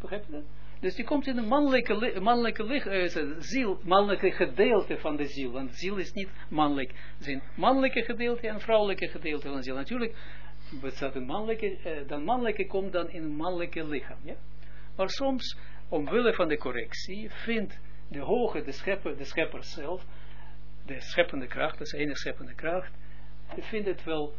Begrijp je dat? Dus die komt in een mannelijke, mannelijke uh, ziel, mannelijke gedeelte van de ziel. Want ziel is niet mannelijk. Het zijn mannelijke gedeelte en vrouwelijke gedeelte van de ziel. Natuurlijk bestaat een mannelijke, uh, dan mannelijke komt dan in een mannelijke lichaam. Ja? Maar soms, omwille van de correctie, vindt de hoge, de schepper, de schepper zelf, de scheppende kracht, dat is de enige scheppende kracht, vindt het wel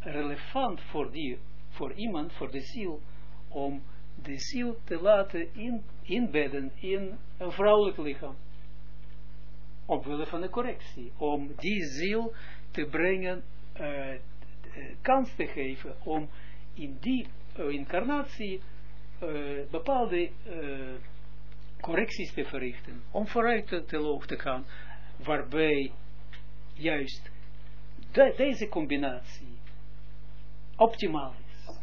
relevant voor, die, voor iemand, voor de ziel, om de ziel te laten in, inbedden in een vrouwelijk lichaam. Omwille van de correctie. Om die ziel te brengen, uh, kans te geven om in die uh, incarnatie uh, bepaalde correcties te verrichten. Om vooruit te, te, te gaan. Waarbij juist de, deze combinatie optimaal is.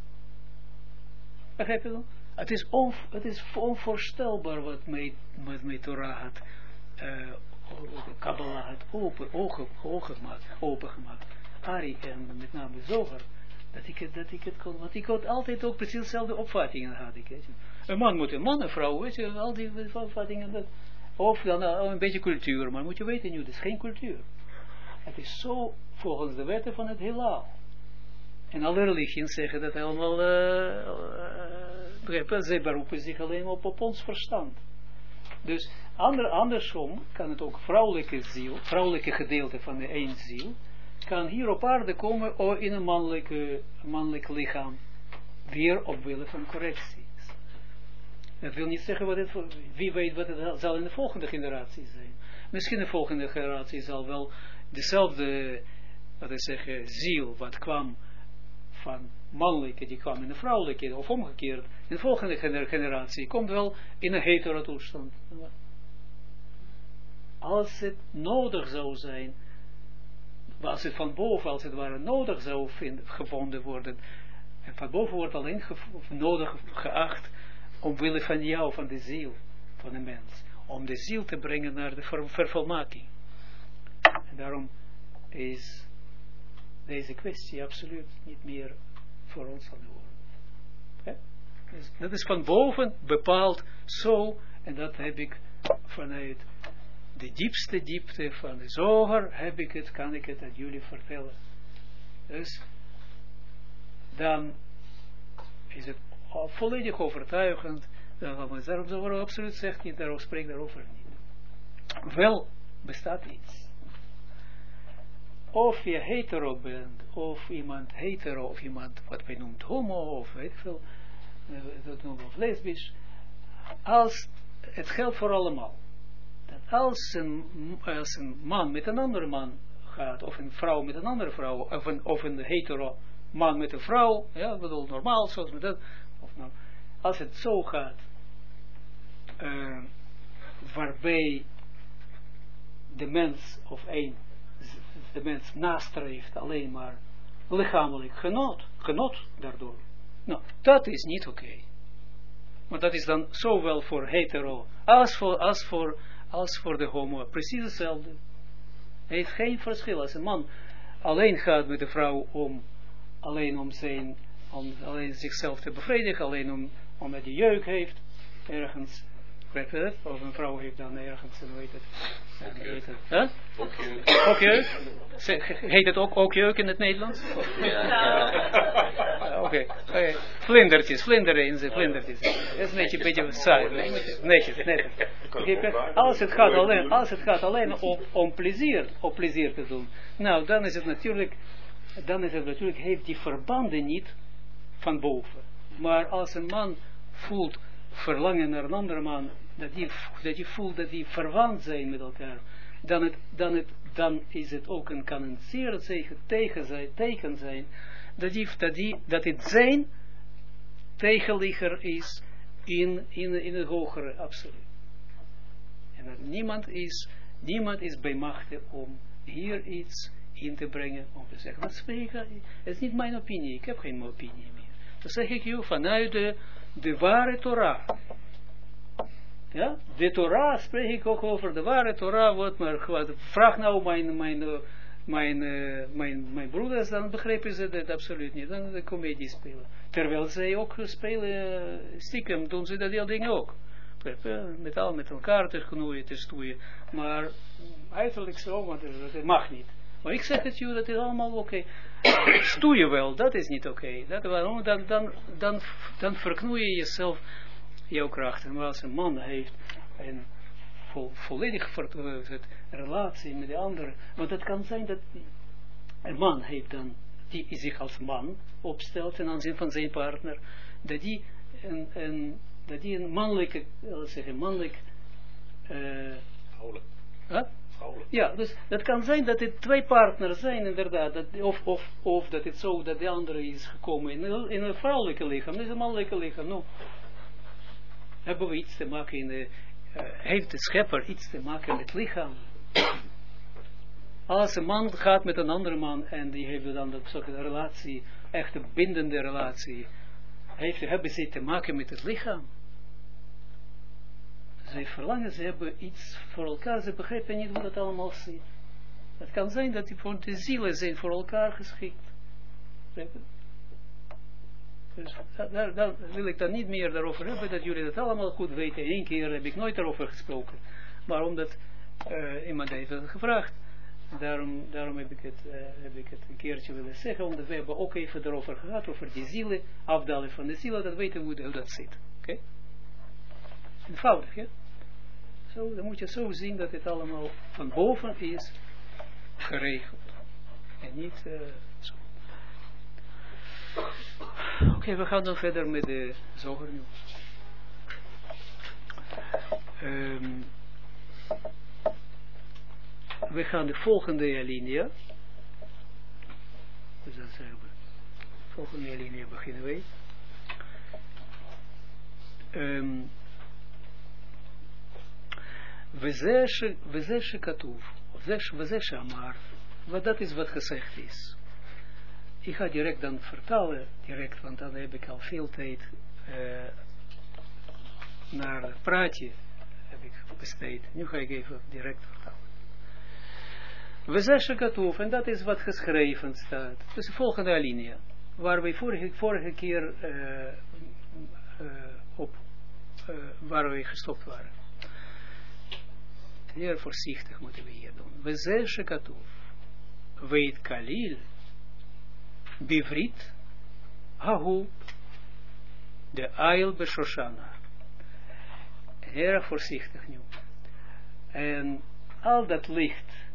Begrijp je? Het is, on, het is onvoorstelbaar wat met mij Torah had, Kabbalah had open, ogen, ogen gemaakt. Ari en met name Zoger, dat ik het, dat ik het kon, want ik had altijd ook precies dezelfde opvattingen had ik. Een man moet een man, een vrouw, weet je, al die opvattingen, dat, of dan uh, een beetje cultuur, maar moet je weten nu, het is geen cultuur. Het is zo volgens de wetten van het heelal. En alle religies zeggen dat allemaal, uh, uh, ze beroepen zich alleen op, op ons verstand. Dus ander, andersom kan het ook vrouwelijke ziel, vrouwelijke gedeelte van de één ziel, kan hier op aarde komen in een mannelijke, mannelijk lichaam. Weer op willen van correcties. Dat wil niet zeggen wat het, wie weet wat het zal in de volgende generatie zijn. Misschien de volgende generatie zal wel dezelfde, wat ik zeggen, ziel wat kwam van mannelijke, die kwam in de vrouwelijke, of omgekeerd, in de volgende generatie, komt wel in een hetero toestand. Als het nodig zou zijn, als het van boven, als het ware, nodig zou gevonden worden, en van boven wordt alleen nodig geacht, omwille van jou, van de ziel, van de mens, om de ziel te brengen naar de ver vervolmaking. En daarom is deze kwestie absoluut niet meer voor ons aan de orde. Dus dat is van boven bepaald zo, en dat heb ik vanuit de diepste diepte van de zoger, heb ik het, kan ik het aan jullie vertellen. Dus, dan is het volledig overtuigend, daarom daarom absoluut zegt niet, daarom spreekt daarover niet. Wel bestaat iets of je hetero bent, of iemand hetero, of iemand wat wij noemen homo, of weet ik veel, eh, dat noemen we lesbisch, als, het geldt voor allemaal. Als een, als een man met een andere man gaat, of een vrouw met een andere vrouw, of een, of een hetero man met een vrouw, ja, bedoel normaal, zoals met dat, of nou, als het zo gaat, uh, waarbij de mens of een de mens nastreeft alleen maar lichamelijk genot, genot daardoor. Nou, dat is niet oké. Okay. Maar dat is dan zowel voor hetero als voor, als voor, als voor de homo precies hetzelfde. Hij heeft geen verschil. Als een man alleen gaat met de vrouw om, alleen om zijn, om alleen zichzelf te bevredigen, alleen om, omdat hij jeuk heeft, ergens, Begrijp je dat? Of een vrouw heeft dan ergens, hoe heet het? Heet het huh? Okjeuk. Heet het ook okjeuk in het Nederlands? Ja. Oké. Vlindertjes, vlinderen in zijn vlindertjes. Dat is een beetje, een beetje saai. Netjes, netjes. Als het gaat alleen, als het gaat alleen om, om plezier, om plezier te doen. Nou, dan is het natuurlijk, dan is het natuurlijk, heeft die verbanden niet van boven. Maar als een man voelt verlangen naar een andere man, dat die, dat die voelt dat die verwant zijn met elkaar, dan, het, dan, het, dan is het ook een, kan een zeer tegen zijn, teken zijn, dat, die, dat, die, dat het zijn tegenligger is in, in, in het hogere, absoluut. En dat niemand is, niemand is bij machten om hier iets in te brengen, om te zeggen, wat spreek Het is niet mijn opinie, ik heb geen opinie meer. Dat zeg ik u vanuit de de ware Torah. Ja, de Torah spreek ik ook over, de ware Torah, wat maar, vraag nou mijn, mijn, mijn, uh, mijn, mijn broeders, dan begrepen ze dat absoluut niet. Dan de comedie spelen. Terwijl zij ook spelen, uh, stiekem doen ze dat heel dingen ook. Met al met elkaar te knoeien, te. Maar uiterlijk zo, want het mag niet. Maar ik zeg het je, dat is allemaal oké. Stoeien wel, dat is niet oké. Okay. Dan, dan, dan, dan, dan verknoei je jezelf, jouw krachten. Maar als een man heeft en vo, volledig het relatie met de andere. Want het kan zijn dat een man heeft dan, die zich als man opstelt ten aanzien van zijn partner, dat die een, een, dat die een mannelijke, zeggen, mannelijk, uh, huh? Ja, dus dat kan zijn dat het twee partners zijn inderdaad, dat, of, of, of dat het zo dat de andere is gekomen in, in een vrouwelijke lichaam, dat is een mannelijke lichaam, no. Hebben we iets te maken in de, uh, heeft de schepper iets te maken met lichaam. Als een man gaat met een andere man en die heeft dan een relatie, echt een bindende relatie, heeft, hebben ze te maken met het lichaam. Zij verlangen, ze hebben iets voor elkaar, ze begrijpen niet hoe dat allemaal zit. Het kan zijn dat die voor de zielen zijn voor elkaar geschikt. Dus daar, daar, wil ik dan niet meer daarover hebben, dat jullie dat allemaal goed weten. Eén keer heb ik nooit daarover gesproken. Maar omdat uh, iemand heeft het gevraagd, daarom, daarom heb, ik het, uh, heb ik het een keertje willen zeggen, omdat we hebben ook even erover gehad, over die zielen, afdalen van de zielen, dat weten we hoe dat zit. Oké? Eenvoudig, ja? Zo, dan moet je zo zien dat het allemaal van boven is geregeld. En niet uh, zo. Oké, we gaan dan verder met de zoger. Um, we gaan de volgende alinea. Dus dat zeggen we. Volgende alinea beginnen we. Um, וזה שכתוב, וזה שאמר, wat dat is wat gezegd is. Ik ga direct dan vertalen, direct, want dan heb ik al veel tijd uh, naar het praatje heb ik besteed. Nu ga ik even direct vertalen. We zeggen katoef, en dat is wat geschreven staat. Dus de volgende alinea, waar we vorige, vorige keer uh, uh, op, waar we gestopt waren. Heel voorzichtig moeten we hier doen. We. Weet kalil Bivrit, Hahu, de Eil Beshoshana. Heel voorzichtig nu. En al dat licht,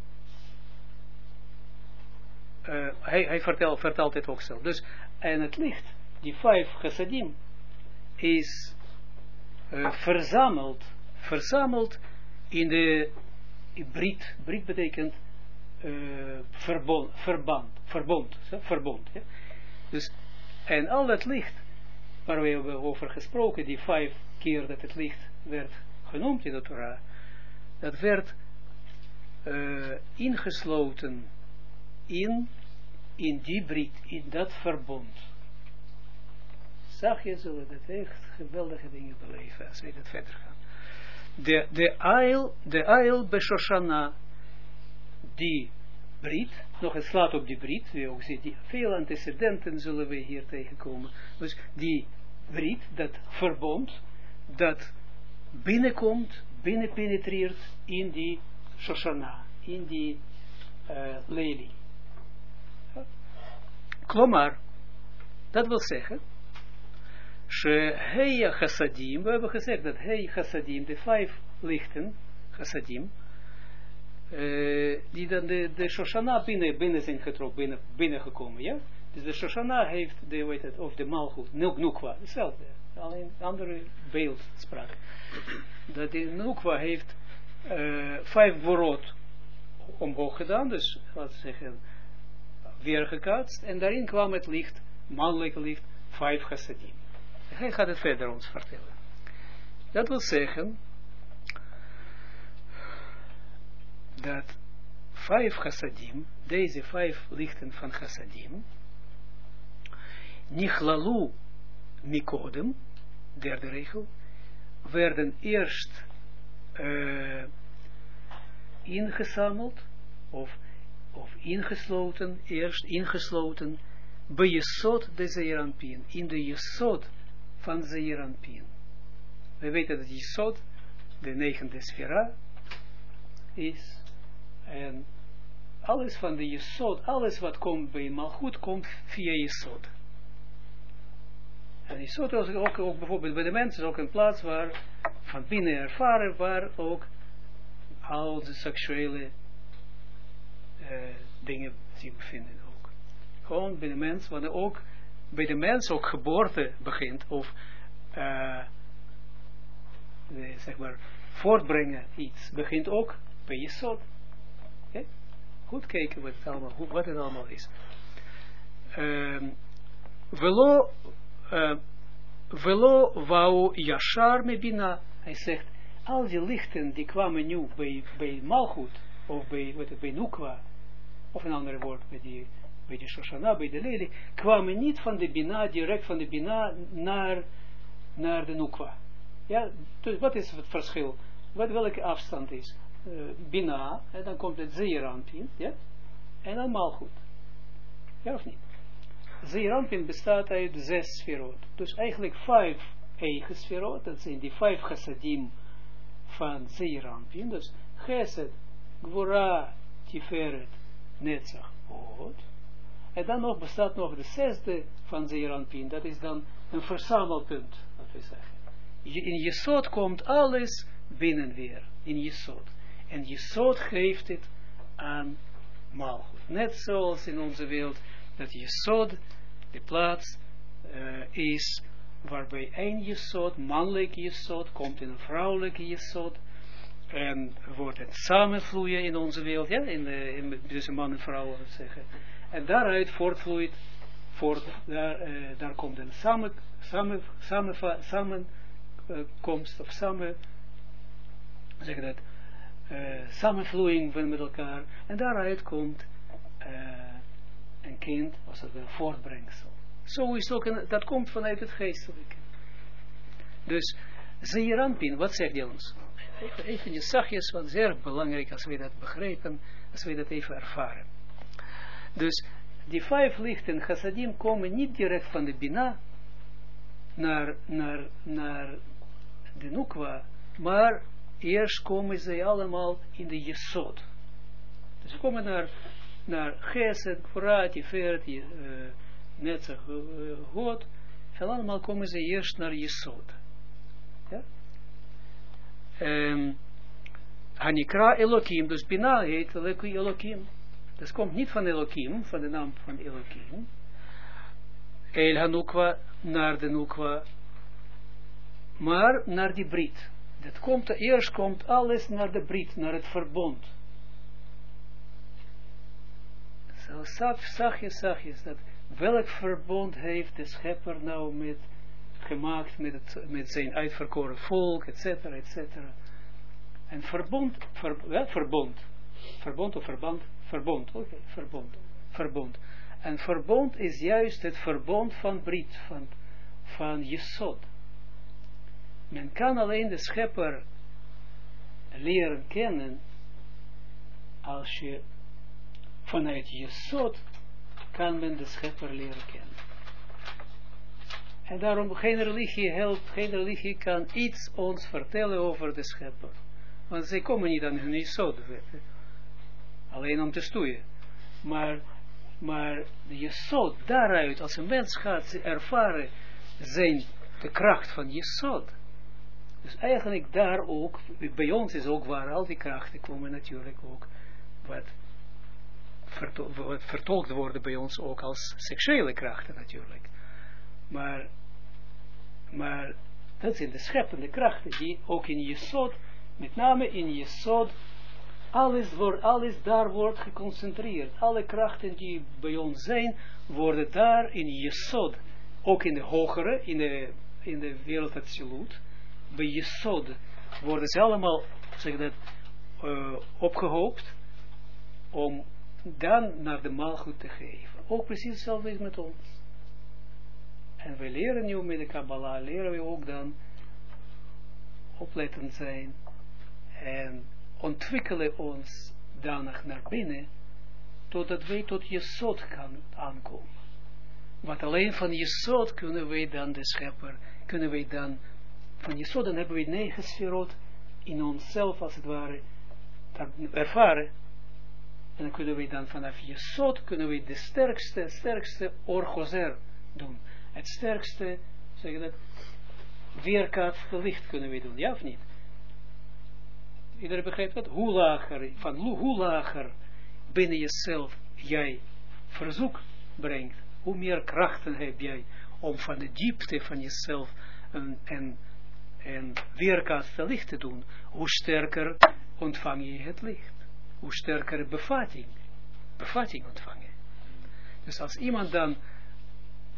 uh, hij, hij vertelt, vertelt het ook zelf. Dus, en het licht, die vijf chassadim, is uh, verzameld, verzameld in de Brit. Brit betekent uh, verbond, verband, verbond, verbond. Dus, en al dat licht, waar we hebben over gesproken, die vijf keer dat het licht werd genoemd in de Torah, dat werd uh, ingesloten in, in die brit, in dat verbond. Zag je, zullen dat echt geweldige dingen beleven als we dat verder gaan. De, de eil, de eil beshoshana, die Brit, nog het slaat op die Brit, we ook zien, die, veel antecedenten zullen we hier tegenkomen. Dus die Brit, dat verbond, dat binnenkomt, binnenpenetreert in die Shoshana, in die uh, lelie. Klomar, dat wil zeggen, Sheheya Chassadim, we hebben gezegd dat Hey Chassadim, de vijf lichten, Chassadim, uh, die dan de, Shoshana binnen, binnen zijn getrokken, binnen, binnengekomen, ja? Dus de Shoshana heeft, de, weet het, of de Malchut, Nukwa, hetzelfde, alleen andere beeldspraak. Dat de Nukwa heeft uh, vijf worot omhoog gedaan, dus laten we zeggen, weer en daarin kwam het licht, mannelijke licht, vijf chassadim. Hij gaat het verder ons vertellen. Dat wil zeggen, dat vijf chassadim, deze vijf lichten van chassadim, nichlalu mikodem, derde regel, werden eerst uh, ingezameld, of of ingesloten, eerst ingesloten, bij Jesod de Zeeranpien, in de Jesod van Zeeranpien. We weten dat Jesod, de negende sfera, is, en alles van de Jesod, alles wat komt bij Malchut, komt via Jesod. En Jesod is ook, bijvoorbeeld bij de mensen ook een plaats waar, van binnen ervaren, waar ook al de seksuele uh, dingen zich bevinden ook. Gewoon bij de mens, wanneer ook bij de mens ook geboorte begint, of uh, zeg maar, voortbrengen iets, begint ook bij Jesod. Okay? Goed kijken wat het allemaal, wat het allemaal is. Um, velo, uh, velo wou yashar me bina, hij zegt, al die lichten die kwamen nu bij, bij Malchut, of bij, wat het, bij Nukwa, of een ander woord, bij die, bij de Shoshana, bij de Lely, kwamen niet van de Bina, direct van de Bina naar, naar de Nukwa. Ja, dus wat is het verschil? Wat, welke afstand is? Uh, Bina, en dan komt het Zeerampin, ja, en dan Malchut. Ja of niet? Zeerampin bestaat uit zes sferot. Dus eigenlijk vijf eigen sferot, dat zijn die vijf chassadim, van Zeerampin. Dus Geset, Gwora, Tiferet, Netzach, Od. En dan nog bestaat nog de zesde van Zeerampin. Dat is dan een verzamelpunt, wat we zeggen. In Jesod komt alles binnen weer. In Jesod. En Jesod geeft het aan Malchut. Net zoals in onze wereld, dat Jesod de plaats uh, is waarbij een jesot, mannelijk jesot, komt in een vrouwelijke jesot, en wordt het samenvloeien in onze wereld, ja, in, de, in tussen man en vrouw, zeggen. En daaruit voortvloeit, voort, daar, uh, daar komt een samen, samen, samen, samenkomst, of samen, zeg dat, uh, samenvloeiing van met elkaar, en daaruit komt uh, een kind, als het een voortbrengsel. Zo is ook, een, dat komt vanuit het geestelijke. Dus, Zeeranpin, wat zegt hij ons? Even, zachtjes, wat zeer belangrijk als we dat begrijpen, als we dat even ervaren. Dus, die vijf lichten, chassadim, komen niet direct van de Bina naar, naar, naar de Nukwa, maar eerst komen ze allemaal in de Jesod. Dus ze komen naar, naar Geset, Gvora, Tiferet, uh, Netzach, God, en allemaal komen ze eerst naar Jesod. Ja? Um, Hanikra Elohim, dus Bina heet Elohim. Dat komt niet van Elohim, van de naam van Elohim. El Hanukwa, naar de Nukwa, maar naar die Brit. Dat komt, eerst komt alles naar de Brit, naar het verbond. Zo zag je, zag je, dat welk verbond heeft de schepper nou met, gemaakt met, het, met zijn uitverkoren volk, et cetera, et cetera. En verbond, ver, ja, verbond, verbond of verband, verbond, oké, okay, verbond, verbond. En verbond is juist het verbond van Brit, van, van Jesod. Men kan alleen de schepper leren kennen als je vanuit Jesod kan men de schepper leren kennen. En daarom geen religie helpt, geen religie kan iets ons vertellen over de schepper. Want zij komen niet aan hun jesod, alleen om te stoeien. Maar, maar de daaruit, als een mens gaat ervaren zijn de kracht van jesod. Dus eigenlijk daar ook, bij ons is ook waar al die krachten komen natuurlijk ook, wat vertolkt worden bij ons ook als seksuele krachten natuurlijk. Maar, maar dat zijn de scheppende krachten die ook in Jesod, met name in Jesod, alles, wordt, alles daar wordt geconcentreerd. Alle krachten die bij ons zijn, worden daar in Jesod, ook in de hogere, in de, in de wereld absoluut, bij Jesod worden ze allemaal, zeg dat, uh, opgehoopt om dan naar de maalgoed te geven. Ook precies hetzelfde is met ons. En we leren nu met de Kabbalah, leren we ook dan oplettend zijn en ontwikkelen ons danig naar binnen, totdat wij tot Jesod kan aankomen. Want alleen van Jesod kunnen wij dan de schepper, kunnen wij dan, van Jesod dan hebben we negen sferot in onszelf als het ware ervaren. En dan kunnen we dan vanaf Jesod, kunnen we de sterkste, sterkste orgozer doen. Het sterkste, zeg je dat, weerkaatste licht kunnen we doen, ja of niet? Iedereen begrijpt dat? Hoe lager, van hoe lager binnen jezelf jij verzoek brengt, hoe meer krachten heb jij om van de diepte van jezelf een, en, en weerkaatste licht te doen, hoe sterker ontvang je het licht. Hoe sterker bevatting, bevatting ontvangen. Dus als iemand dan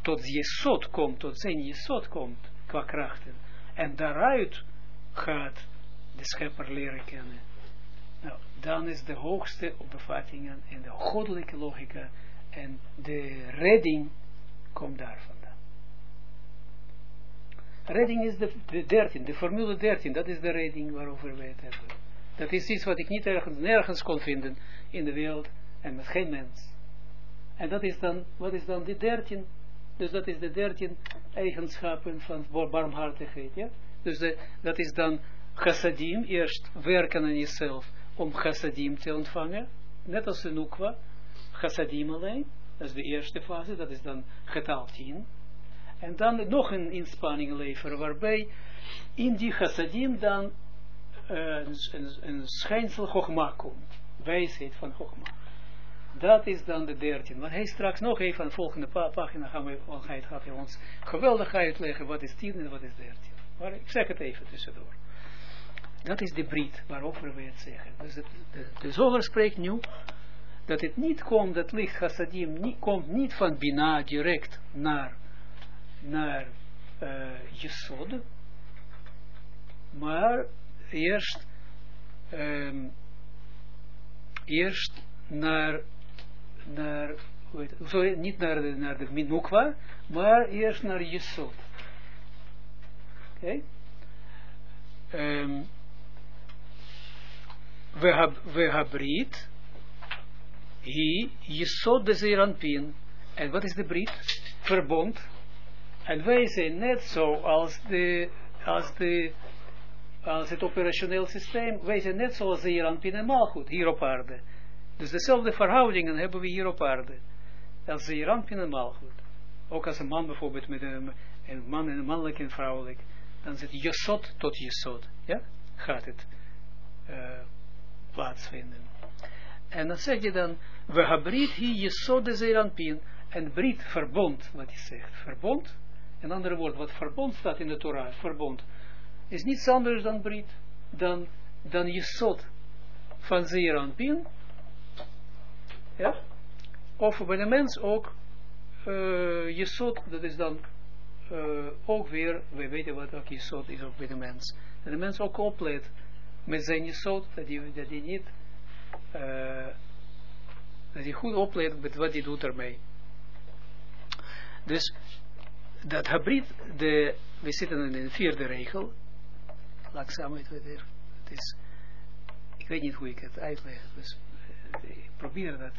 tot jesot komt, tot zijn jesot komt, qua krachten, en daaruit gaat de schepper leren kennen, nou, dan is de hoogste bevattingen en de goddelijke logica en de redding komt daar vandaan. Redding is de, de 13, de formule 13, dat is de redding waarover wij het hebben. Dat is iets wat ik niet ergens, nergens kon vinden in de wereld en met geen mens. En dat is dan, wat is dan de 13? Dus dat is de 13 eigenschappen van barmhartigheid. Ja? Dus dat is dan chassadim, eerst werken aan jezelf om chassadim te ontvangen. Net als de nukwa, chassadim alleen. Dat is de eerste fase, dat is dan getal 10. En dan nog een inspanning leveren, waarbij in die chassadim dan een, een, een schijnsel Chogma komt. Wijsheid van Chogma. Dat is dan de dertien. Want hij straks nog even aan de volgende pagina gaan we, gaat hij ons geweldig uitleggen wat is tien en wat is dertien. Maar ik zeg het even tussendoor. Dat is de briet waarover we het zeggen. Dus de, de, de zoger spreekt nu dat het niet komt, dat licht chassadim niet, komt niet van Bina direct naar, naar uh, Jesod, maar eerst, um, eerst naar, naar sorry, niet naar de, naar de Minukwa, maar eerst naar Jesod. Oké? Okay? Um, we habrit, hi, Jesod de Zeranpin. En wat is de brit? Verbond. En wij zijn net zo als de, als de als het operationeel systeem, wij zijn net zoals de Iranpin en Malchut, hier op aarde. Dus dezelfde verhoudingen hebben we hier op aarde, als de Iranpin en Malchut. Ook als een man bijvoorbeeld met een, een man en een mannelijk en vrouwelijk, dan zit Jesod tot Jesod, ja, gaat het uh, plaatsvinden. En dan zeg je dan, we habrit hier Jesod de Zeranpin, en brit, verbond, wat je zegt, verbond, een ander woord, wat verbond staat in de Torah, verbond, is niets anders dan Brit, dan, dan Jesod van Zeeranpin. Ja? Of bij de mens ook uh, Jesod, dat is dan uh, ook weer, we weten wat ook Jesod is ook bij de mens. Dat de mens ook oplet met zijn Jesod, dat hij dat die niet, uh, dat hij goed oplet met wat hij doet ermee. Dus dat hybrid, de, we zitten in de vierde regel, langzaamheid weer. Het is, ik weet niet hoe ik het uitleg, dus uh, ik probeer dat.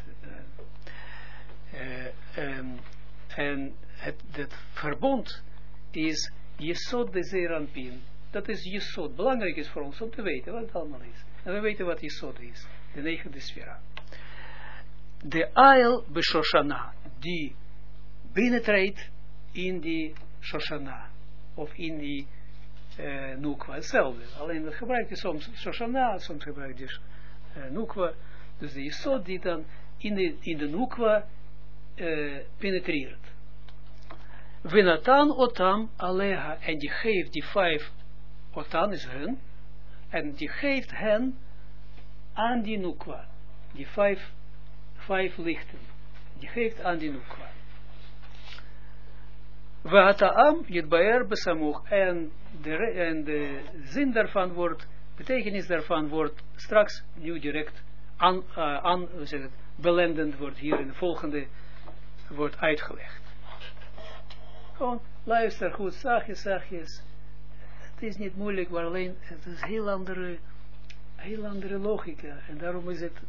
Uh, um, en het, het verbond is Jesod de Zeranpin. Dat is Jesod. Belangrijk is voor ons om te weten wat het allemaal is. En we weten wat Jesod is. De negende sfera. De Ail Beshoshana, die binnentreedt in die Shoshana. Of in die uh, Nukwa, hetzelfde. Alleen dat gebruik je soms Shoshana, soms gebruik je uh, Nukwa. Dus de Yesod die dan in de, in de Nukwa uh, penetreert. Venatan otam aleha, en die geeft die vijf, otan is hun, en die geeft hen aan die Nukwa. Die vijf, vijf lichten. Die geeft aan die Nukwa. Vataam Yitbaer Besamuch. En de, en de zin daarvan wordt, betekenis daarvan wordt straks nu direct aan, uh, aan zeg belendend wordt hier in de volgende wordt uitgelegd. Gewoon luister goed, zachtjes, zachtjes. Het is niet moeilijk, maar alleen het is heel andere, heel andere logica. En daarom is het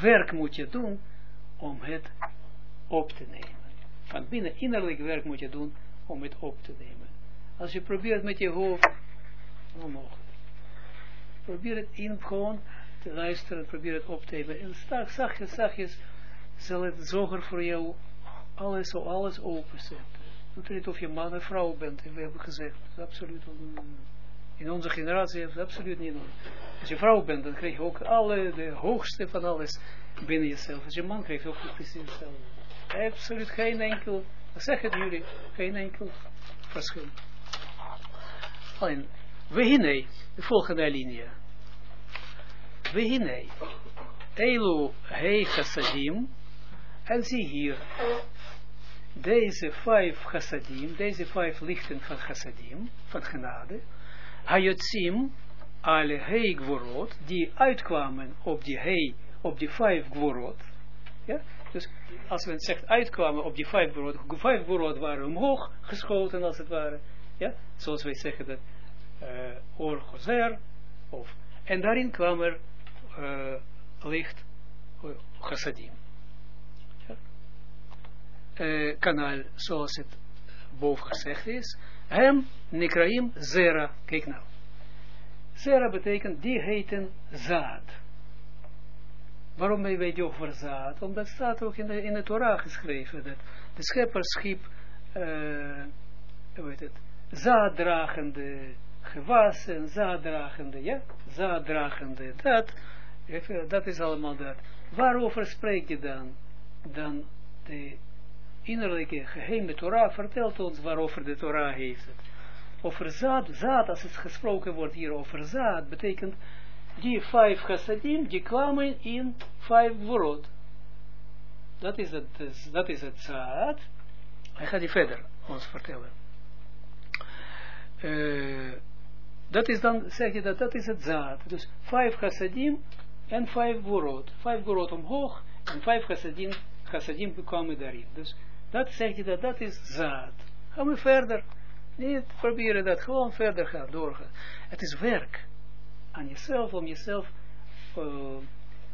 werk moet je doen om het op te nemen. Van binnen innerlijk werk moet je doen om het op te nemen. Als je probeert met je hoofd, onmogelijk. Probeer het in gewoon te luisteren, probeer het op te nemen. En zachtjes, zachtjes, zal het zorgen voor jou alles, alles openzetten. Doet niet of je man of vrouw bent, we hebben gezegd. absoluut, in onze generatie is het absoluut niet nodig. Als je vrouw bent, dan krijg je ook alle, de hoogste van alles binnen jezelf. Als je man krijgt ook precies hetzelfde. Absoluut geen enkel, zeg het jullie, geen enkel verschil. Alleen, we de volgende linie. We Elu hei chassadim, en zie hier, deze vijf chassadim, deze vijf lichten van chassadim, van genade, hayotzim, alle hei gvorot, die uitkwamen op die hei, op die vijf gvorot, ja, dus als men zegt uitkwamen op die vijf gvorot, vijf gvorot waren omhoog geschoten als het ware, ja, zoals wij zeggen dat, uh, or gozer, of, en daarin kwam er uh, licht uh, chassadim uh, kanaal, zoals het boven gezegd is, hem nekraim zera. Kijk nou. Zera betekent, die heten zaad. Waarom weet je over zaad? Omdat staat ook in de, in de Torah geschreven, dat de schepper schiep, uh, hoe heet het, zaaddragende gewassen, zaaddragende, ja, zaaddragende, dat, dat is allemaal dat. Waarover spreek je dan? Dan de innerlijke geheime Torah vertelt ons waarover de Torah heeft het. Over zaad, zaad, als het gesproken wordt hier over zaad, betekent die vijf chassadim, die kwamen in vijf worot. Dat is het, dat is het zaad. Hij gaat die verder ons vertellen. Uh, dat is dan, zeg je dat, dat is het zaad. Dus vijf chassadim en vijf worot. Vijf worot omhoog en vijf chassadim, chassadim kwamen daarin. Dus dat zegt je dat, dat is zaad. Gaan we verder. Niet proberen dat, gewoon verder gaan, doorgaan. Het is werk aan jezelf, om jezelf uh,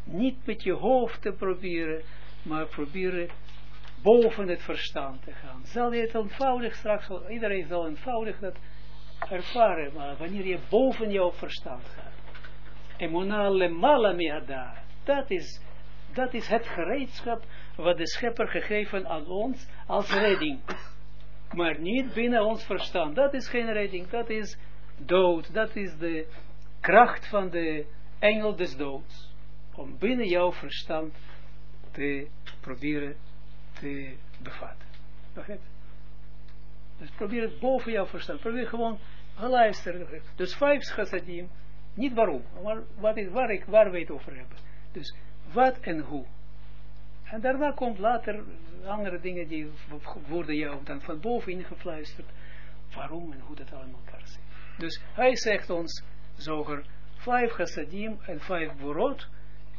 niet met je hoofd te proberen, maar proberen boven het verstand te gaan. Zal je het eenvoudig straks, iedereen zal eenvoudig dat ervaren, maar wanneer je boven jouw verstand gaat. Emonale malamia dat is, dat is het gereedschap wat de schepper gegeven aan ons als redding. Maar niet binnen ons verstand. Dat is geen redding, dat is dood. Dat is de kracht van de engel des doods. Om binnen jouw verstand te proberen te bevatten. Begrijp Dus probeer het boven jouw verstand. Probeer gewoon luisteren. Dus vijf chassadim. Niet waarom, maar wat is, waar, ik, waar we het over hebben. Dus wat en hoe. En daarna komt later andere dingen die worden jou dan van boven ingefluisterd. Waarom en hoe dat allemaal elkaar zit. Dus hij zegt ons, zoger, vijf chassadim en vijf borot,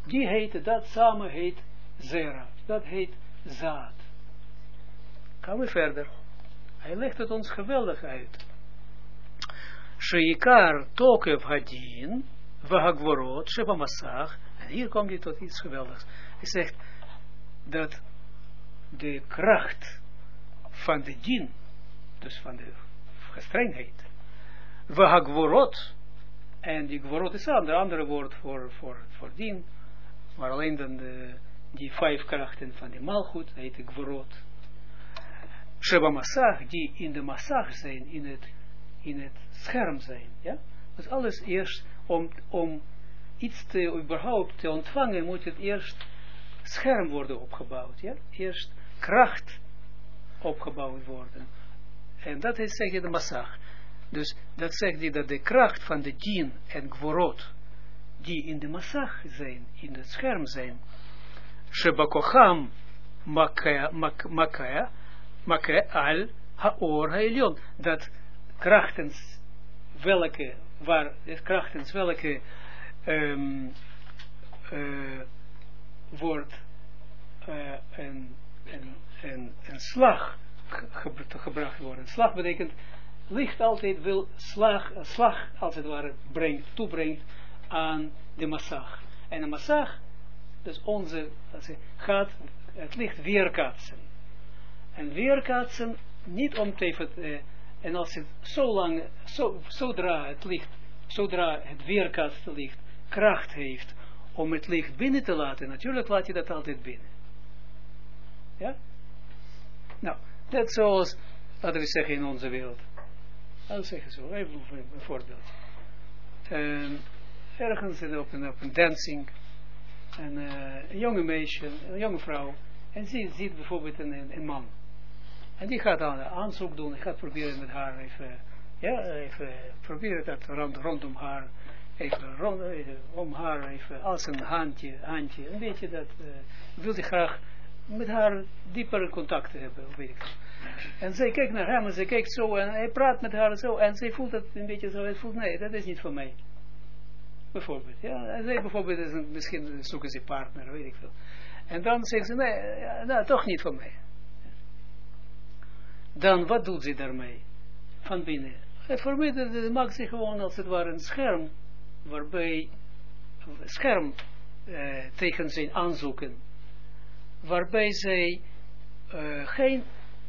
die heten, dat samen heet zera. Dat heet zaad. Gaan we verder. Hij legt het ons geweldig uit. Sheikar tokev hadin, vahagvorot. En hier komt hij tot iets geweldigs. Hij zegt, dat de kracht van de dien, dus van de gestrengheid, gworot, en die gworot is een andere woord voor, voor, voor dien, maar alleen dan de, die vijf krachten van de malgoed heet de gworot. Sheba massag, die in de massag zijn, in het, in het scherm zijn, ja. Dus alles eerst, om, om iets te, überhaupt te ontvangen, moet het eerst scherm worden opgebouwd. Ja? Eerst kracht opgebouwd worden. En dat is, zeg je, de massag. Dus dat zegt hij dat de kracht van de dien en gvorot, die in de massag zijn, in het scherm zijn, shebakocham makaya, makaya, al haor haelion, dat krachtens welke, waar, krachtens welke um, uh, wordt uh, een, een, een, een slag ge gebracht worden. Slag betekent, licht altijd wil slag, slag als het ware brengt, toebrengt aan de massag. En een massag Dus onze, gaat het licht weerkaatsen. En weerkaatsen niet om te uh, en als het zo lang, zo, zodra het licht, zodra het weerkaatste licht kracht heeft om het licht binnen te laten, natuurlijk laat je dat altijd binnen. Ja? Nou, net zoals, laten we zeggen in onze wereld. Laten we zeggen zo, even een voorbeeld. Um, ergens op een, op een dancing, en, uh, een jonge meisje, een jonge vrouw, en ze ziet bijvoorbeeld een, man. En die gaat dan een aanzoek doen, gaat proberen met haar even, ja, even proberen dat rond, rondom haar, even, rond, even om haar even als een handje, handje, een beetje dat, uh, wil hij graag met haar dieper contact hebben, weet ik En zij kijkt naar hem en zij kijkt zo en hij praat met haar zo en zij voelt het een beetje zo, hij voelt nee, dat is niet voor mij. Bijvoorbeeld, ja. En zij bijvoorbeeld, is een, misschien zoeken ze partner, weet ik veel. En dan zegt ze, nee, ja, nou, toch niet voor mij. Dan, wat doet ze daarmee? Van binnen. En voor mij dat, maakt ze gewoon als het ware een scherm, waarbij, scherm eh, tegen zijn aanzoeken, waarbij zij uh, geen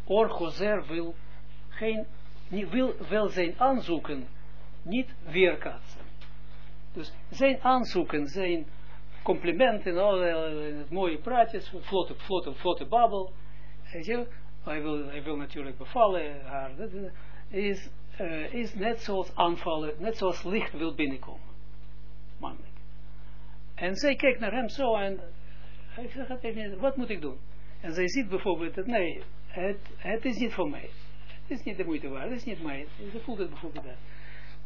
orgozer wil, geen, niet, wil wel zijn aanzoeken niet weerkaatsen. Dus zijn aanzoeken, zijn complimenten, alle mooie praatjes, vlotte, vlotte, vlotte babbel, hij wil, hij wil natuurlijk bevallen, haar, is, uh, is net zoals aanvallen, net zoals licht wil binnenkomen. Mannelijk. En zij kijkt naar hem zo en hij zegt, wat moet ik doen? En zij ziet bijvoorbeeld dat, nee, het, het is niet voor mij. Het is niet de moeite waard, het is niet mij. Ze voelt het bijvoorbeeld dat.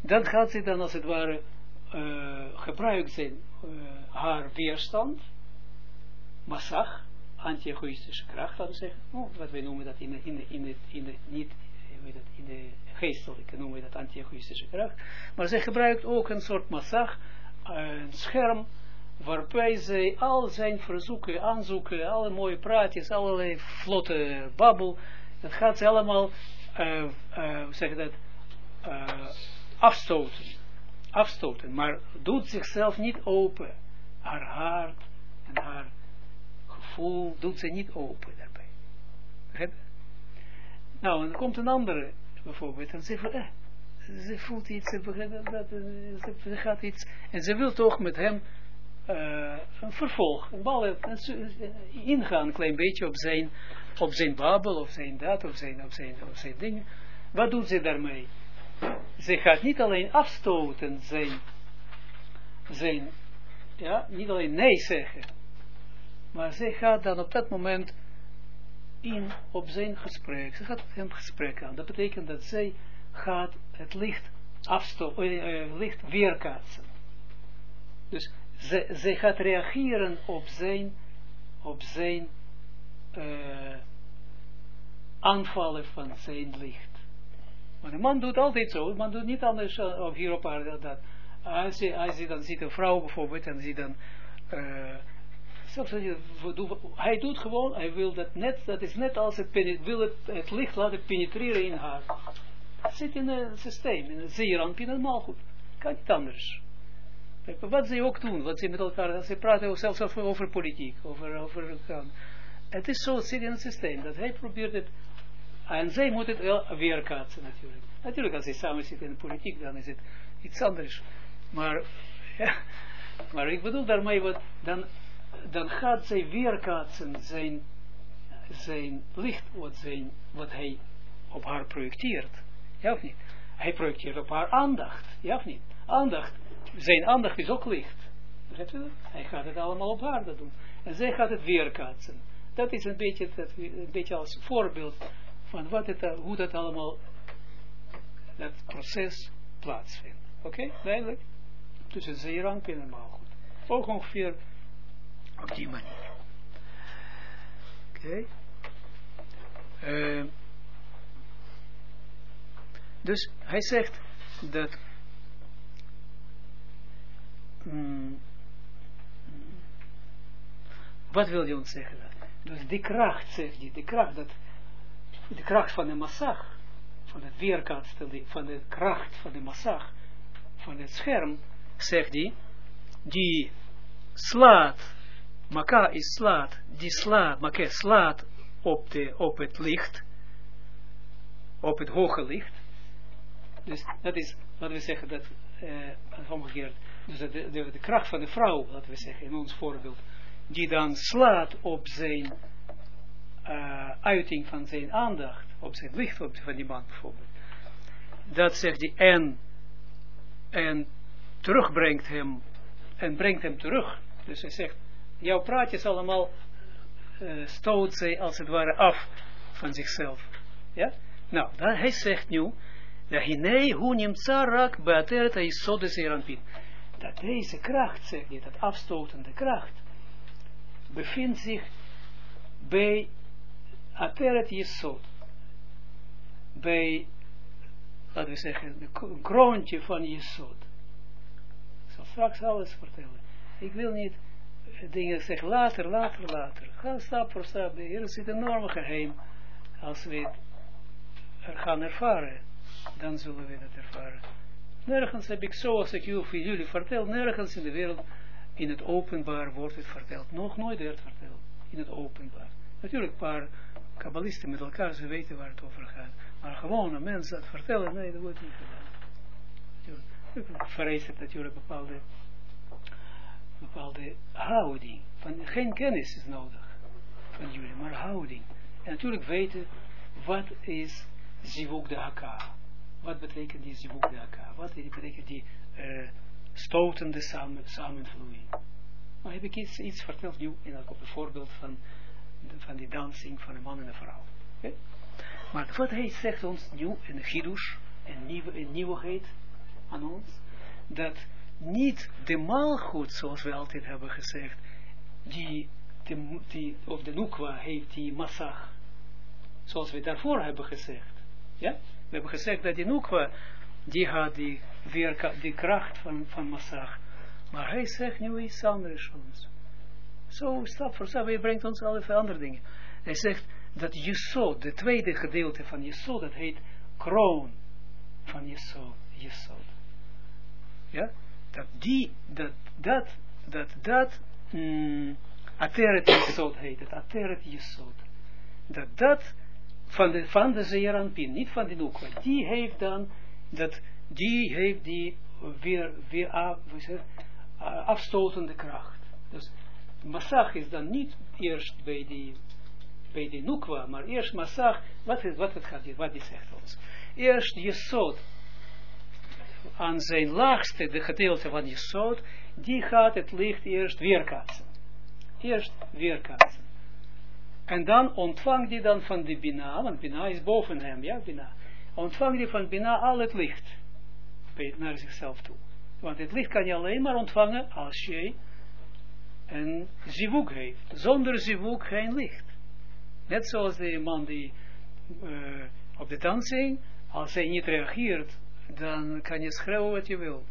Dan gaat ze dan als het ware uh, gebruikt zijn uh, haar weerstand, massag, anti-egoïstische kracht, laten we zeggen, oh, wat wij noemen dat in de, in de, in de, in de niet, weet het, in de geestelijke noemen we dat anti-egoïstische kracht, maar zij gebruikt ook een soort massag, een scherm, waarbij zij al zijn verzoeken, aanzoeken, alle mooie praatjes, allerlei vlotte babbel, dat gaat ze allemaal, uh, zeg dat, uh, afstoten afstoten, maar doet zichzelf niet open. Haar hart en haar gevoel doet ze niet open daarbij. Nou, en dan komt een andere bijvoorbeeld en ze, eh, ze voelt iets, ze, dat, ze, gaat iets, en ze wil toch met hem uh, een vervolg, een bal, ingaan een klein beetje op zijn, op zijn babbel, of zijn dat, of zijn, of zijn, of zijn dingen. Wat doet ze daarmee? ze gaat niet alleen afstoten zijn, zijn ja, niet alleen nee zeggen, maar ze gaat dan op dat moment in op zijn gesprek, ze gaat hem gesprek aan. Dat betekent dat zij gaat het licht afstoten, uh, licht weerkaatsen. Dus ze, ze gaat reageren op zijn, op zijn uh, aanvallen van zijn licht. Maar de man doet altijd zo, man doet niet anders of hier op aarde dat. Als je, als je dan ziet een vrouw bijvoorbeeld en zie dan uh, hij doet gewoon, hij wil dat net, dat is net als het, wil het, het licht laten penetreren in haar. Het zit in het systeem, in het zeeramp, in maalgoed. Kan niet anders. Wat ze ook doen, wat ze met elkaar, ze praten ook zelfs over, over politiek, over, over, het is zo, het zit in het systeem, dat hij probeert het en zij moet het wel weerkaatsen natuurlijk. Natuurlijk als hij samen zit in de politiek, dan is het iets anders. Maar, ja, maar ik bedoel daarmee, wat, dan, dan gaat zij weerkaatsen zijn, zijn licht, wat, zijn, wat hij op haar projecteert. Ja of niet? Hij projecteert op haar aandacht. Ja of niet? Aandacht. Zijn aandacht is ook licht. Hij gaat het allemaal op haar doen. En zij gaat het weerkaatsen. Dat is een beetje, dat, een beetje als voorbeeld van wat het, hoe dat allemaal, dat proces plaatsvindt. Oké, okay? duidelijk? Tussen zeerank en een maalgoed. Ook ongeveer op die manier. Oké. Okay. Uh, dus hij zegt dat mm, wat wil je ons zeggen? Dus die kracht, zegt hij, die kracht dat de kracht van de massag, van het weerkaatste, van de kracht van de massag, van het scherm, zegt hij, die slaat Maka is slaat, die slaat, Maka slaat op, de, op het licht, op het hoge licht. Dus dat is wat we zeggen, dat uh, omgekeerd, dus de, de, de, kracht van de vrouw, laten we zeggen, in ons voorbeeld, die dan slaat op zijn uh, uiting van zijn aandacht, op zijn licht op, van die man bijvoorbeeld. Dat zegt hij en, en terugbrengt hem, en brengt hem terug. Dus hij zegt, jouw praatjes allemaal uh, stoot zij als het ware af van zichzelf. Ja? Nou, dan, hij zegt nu, Hinei hu nimtza rak beateret ha-yisod zeranpin. Dat deze kracht, zegt hij, dat afstotende kracht, bevindt zich bij ateret yisod. Bij, laten we zeggen, een kroontje van yisod. Ik zal straks alles vertellen. Ik wil niet dingen zeggen, later, later, later. Ga stap voor stap. Hier zit een enorm geheim. Als we het gaan ervaren dan zullen we dat ervaren. Nergens heb ik, zoals ik jullie vertel, nergens in de wereld, in het openbaar wordt het verteld. Nog nooit werd verteld, in het openbaar. Natuurlijk, een paar kabbalisten met elkaar, ze weten waar het over gaat. Maar gewoon een mens dat vertellen, nee, dat wordt niet gedaan. Natuurlijk, vereist het natuurlijk bepaalde, bepaalde houding. Van, geen kennis is nodig van jullie, maar houding. En natuurlijk weten, wat is zivuk de haka. Wat betekent die zivugdaka? Wat betekent die uh, stotende samen, samenvloeiing? Maar heb ik iets, iets verteld nu, in elk op een voorbeeld van, van die dansing van een man en een vrouw. Maar wat hij zegt ons nu, de Giddush, een, nieuwe, een nieuwigheid aan ons, dat niet de maalgoed, zoals we altijd hebben gezegd, die, die, die of de nukwa heeft die massag, zoals we daarvoor hebben gezegd. Ja? We hebben gezegd dat die Nukwa, die had die, weer, die kracht van, van Massach. Maar hij zegt nu iets anders ons. Zo, stap voor stap, hij brengt ons allerlei andere dingen. Hij zegt dat Jesod, de tweede gedeelte van Jesod, dat heet kroon van Jesod. Jesod. Ja? Dat die, dat, dat, dat, dat, mm, Ateret Jesod heet het, Ateret Jesod. Dat dat van de, van de Zeeranpin, niet van de Nukwa. Die heeft dan, dat, die heeft die weer, weer af, zeg, afstotende kracht. Dus massag is dan niet eerst bij die, bij die Nukwa, maar eerst massag, wat, is, wat, het gaat, wat die zegt ons. Eerst Jesod, aan zijn laagste, de gedeelte van Jesod, die gaat het licht eerst weerkaatsen. Eerst weerkaatsen. En dan ontvangt hij dan van de Bina, want Bina is boven hem, ja, Bina. Ontvangt hij van Bina al het licht naar zichzelf toe. Want het licht kan je alleen maar ontvangen als je een zivuk heeft. Zonder zivuk geen licht. Net zoals de man die uh, op de dansing, als hij niet reageert, dan kan je schreeuwen wat je wil.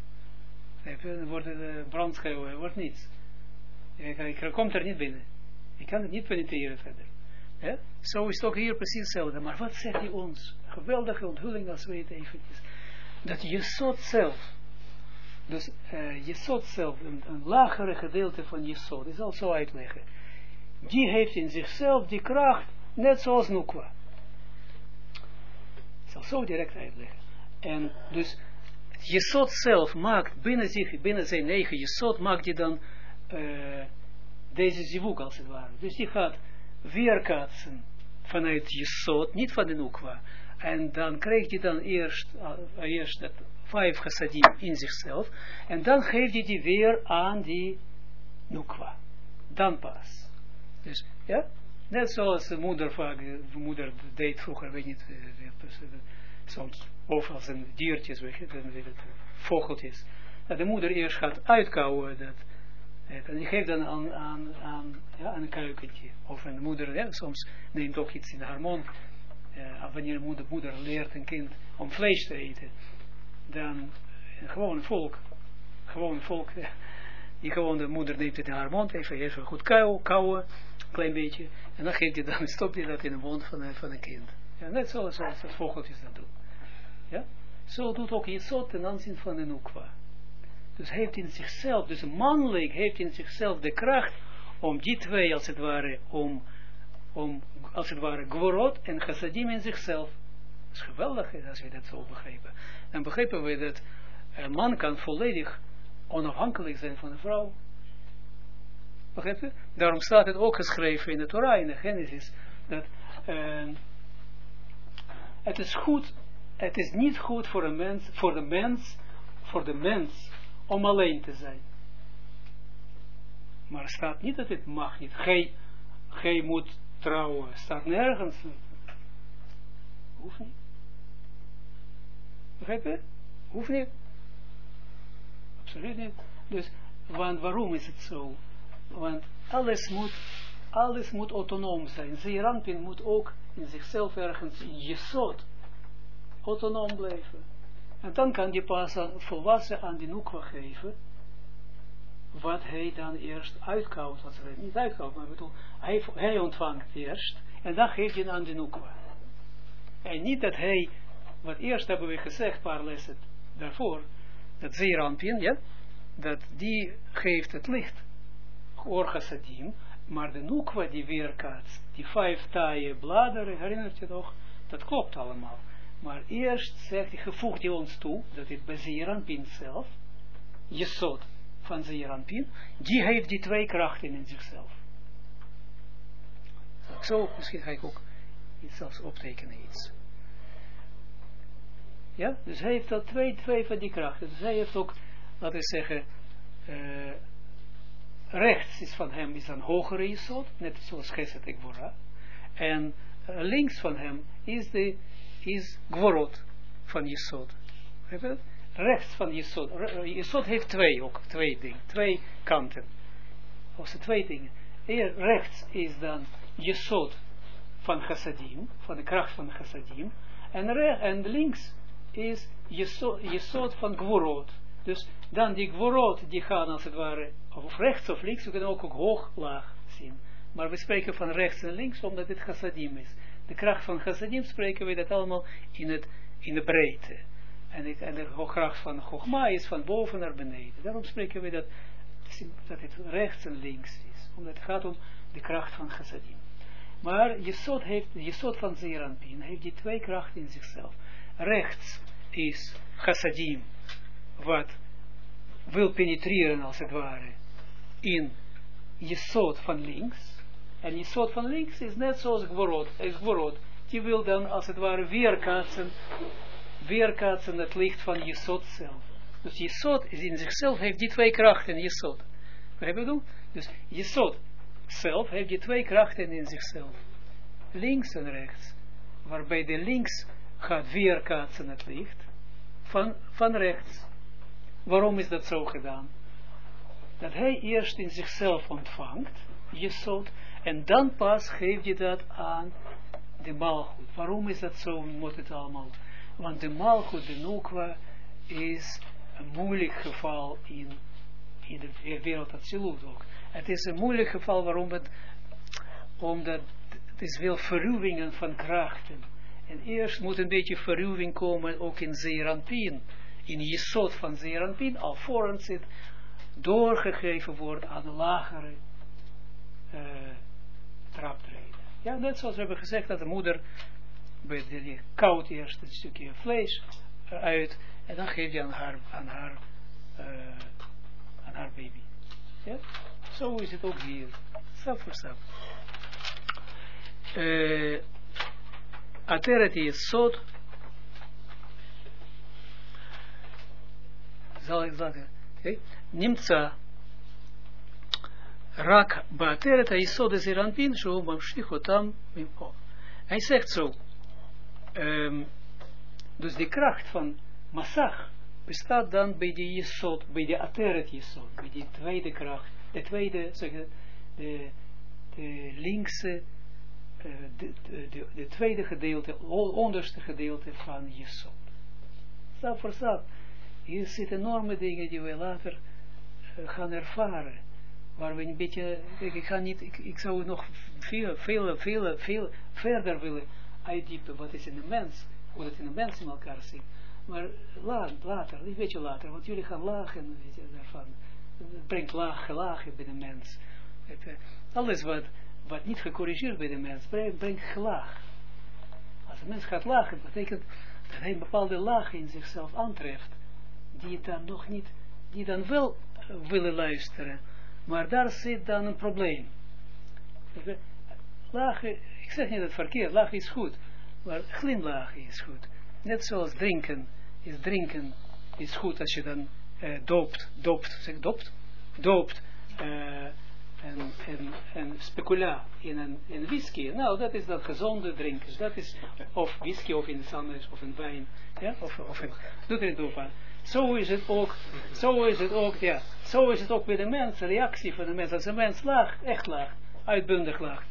Dan wordt het uh, brandschreeuwen, wordt niets. Je komt er niet binnen. Je kan het niet penetreren verder. Zo is het ook hier precies hetzelfde. Maar wat zegt hij ons? Geweldige onthulling als we het eventjes. Dat je zot zelf, dus uh, je zot zelf, een, een, lagere gedeelte van je ik zal het zo uitleggen. Die heeft in zichzelf die kracht, net zoals Nukwa. Ik zal zo direct uitleggen. En dus je zot zelf maakt binnen zich, binnen zijn eigen je zot, maakt je dan uh, deze zivuk als het ware. Dus die gaat weerkaatsen vanuit je soort, niet van de nukwa. En dan krijgt hij dan eerst, uh, eerst dat vijf chassadim in zichzelf. En dan geeft hij die weer aan die nukwa. Dan pas. Dus, ja, net zoals de moeder, de moeder deed vroeger, weet niet, soms of als een diertjes, weet je, vogeltjes. Dat de moeder eerst gaat uitkouwen, dat en die geeft dan aan, aan, ja, een kuikentje. Of een moeder, ja, soms neemt ook iets in haar mond. Uh, wanneer een moeder, moeder leert een kind om vlees te eten. Dan uh, gewoon een volk. Gewoon een volk. die gewoon de moeder neemt het in haar mond. Even, goed kauwen. Een klein beetje. En dan geeft hij dan, stopt hij dat in de mond van, uh, van een kind. Ja, net zoals, het vogeltjes dat doen. Ja? Zo doet ook Jesod ten aanzien van de Nukwa. Dus heeft in zichzelf, dus mannelijk heeft in zichzelf de kracht om die twee, als het ware, om, om als het ware, gworot en chassadim in zichzelf. Dat is geweldig als we dat zo begrijpen. Dan begrijpen we dat een man kan volledig onafhankelijk zijn van een vrouw. Begrijp je? Daarom staat het ook geschreven in de Torah, in de Genesis, dat uh, het is goed, het is niet goed voor een mens, voor de mens, voor de mens, om alleen te zijn. Maar staat niet dat het mag niet. Gij, gij moet trouwen. Staat nergens. Hoeft niet. Begrijp je? Hoeft niet. Absoluut niet. Dus, want waarom is het zo? Want alles moet, alles moet autonoom zijn. Zeeranpin moet ook in zichzelf ergens in jesot autonoom blijven. En dan kan die pas volwassen aan die noekwa geven, wat hij dan eerst uitkoudt, wat hij niet uitkoudt, maar bedoel, hij, hij ontvangt eerst, en dan geeft hij aan de noekwa. En niet dat hij, wat eerst hebben we gezegd, een paar lessen daarvoor, dat zeerampien, ja, dat die geeft het licht, orgasadim, maar de noekwa die weerkaatst, die vijf taaie bladeren, herinnert je nog, dat klopt allemaal. Maar eerst zegt hij, gevoegt hij ons toe, dat dit bij Zeeranpin zelf, Jesod van Zeeranpin, die heeft die twee krachten in zichzelf. Zo, misschien ga ik ook iets zelfs optekenen iets. Ja, dus hij heeft al twee, twee van die krachten. Dus hij heeft ook, laten we zeggen, uh, rechts is van hem is een hogere Jesod, net zoals Geset Ekvora. En uh, links van hem is de is gvorot van Jesod. Rechts van Jesod. Jesod heeft twee ook, twee dingen, twee kanten. Of ze twee dingen. Rechts is dan Jesod van Chassadim, van de kracht van Chassadim. En, en links is Jesod van Gvorot. Dus dan die Gvorot, die gaan als het ware, of rechts of links, we kunnen ook, ook hoog, laag zien. Maar we spreken van rechts en links, omdat dit Chassadim is de kracht van chassadim spreken we dat allemaal in, het, in de breedte. En, ik, en de kracht van Chogma is van boven naar beneden. Daarom spreken we dat, dat het rechts en links is. Omdat het gaat om de kracht van chassadim. Maar Jesod, heeft, Jesod van Zeranpin heeft die twee krachten in zichzelf. Rechts is chassadim, wat wil penetreren als het ware in Jesod van links. En die soort van links is net zoals gworot, is gworot. Die wil dan als het ware weerkaatsen, weerkaatsen het licht van Jesod zelf. Dus Jesod is in zichzelf, heeft die twee krachten, Jesod. Begrijp je? Dus Jesod zelf heeft die twee krachten in zichzelf. Links en rechts. Waarbij de links gaat weerkaatsen het licht van, van rechts. Waarom is dat zo gedaan? Dat hij eerst in zichzelf ontvangt, Jesod, en dan pas geef je dat aan de maalgoed. Waarom is dat zo? Moet het allemaal? Want de maalgoed, de nukwa, is een moeilijk geval in, in de wereld Atsilut ook. Het is een moeilijk geval waarom het, omdat het is veel verruwingen van krachten. En eerst moet een beetje verruwing komen ook in Zeranpien. In Jesod van Zeranpien, alvorens het doorgegeven wordt aan de lagere uh, traptreden. Ja, net zoals we hebben gezegd dat de moeder bij de, koud eerst een stukje vlees uh, uit en dan geeft je aan haar, aan haar, uh, aan haar baby. Ja, zo is het ook hier. Stap voor stap. Uh, Ateret is zot. Zal ik zeggen. Okay. Nimtza rak baateret haisod is zo mamshich otam mimko. Hij zegt zo, dus de kracht van massag bestaat dan bij de jesod, bij de ateret jesod, bij die tweede kracht, de tweede, zeg de, de linkse, de, de, de, tweede gedeelte, onderste gedeelte van jesod. Stap voor stap. Hier zitten enorme dingen die we later gaan ervaren waar we een beetje, ik, ga niet, ik, ik zou nog veel, veel, veel, veel verder willen uitdiepen wat is in de mens, hoe het in de mens in elkaar zit. Maar laat, later, een beetje later, want jullie gaan lachen weet je, daarvan. Het brengt laag, lagen bij de mens. Alles wat, wat niet gecorrigeerd bij de mens, brengt, gelaag. Als een mens gaat lachen, betekent dat hij een bepaalde laag in zichzelf aantreft, die dan nog niet, die dan wel willen luisteren, maar daar zit dan een probleem. Lachen, ik zeg niet dat het verkeerd, lachen is goed, maar glimlachen is goed. Net zoals drinken, is drinken is goed als je dan uh, doopt, doopt, zeg doopt, doopt, uh, en, specula in een in whisky. Nou, dat is dat gezonde drinken. Dat is of whisky of in sandwich of in wijn. Ja, of, of doet er niet aan. Zo is het ook, zo is het ook, ja, zo is het ook bij de mens, de reactie van de mens. Als een mens lacht, echt lacht, uitbundig lacht,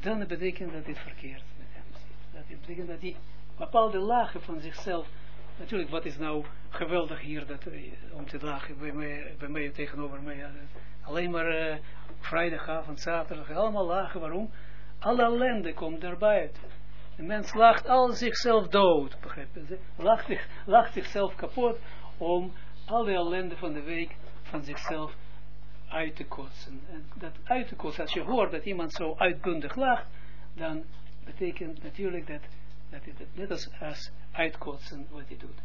dan betekent dat dit verkeerd met hem zit. Dat betekent dat hij bepaalde lagen van zichzelf, natuurlijk, wat is nou geweldig hier dat, eh, om te lachen bij mij, bij mij tegenover mij, alleen maar uh, vrijdagavond, zaterdag, allemaal lachen, waarom? Alle ellende komt daarbuiten. De mens lacht al zichzelf dood, begrijpen ze? Lacht, lacht zichzelf kapot om al de ellende van de week van zichzelf uit te kotsen. En dat uit te kotsen, als je hoort dat iemand zo uitbundig lacht, dan betekent natuurlijk dat, dat het net als, als uitkotsen wat hij doet.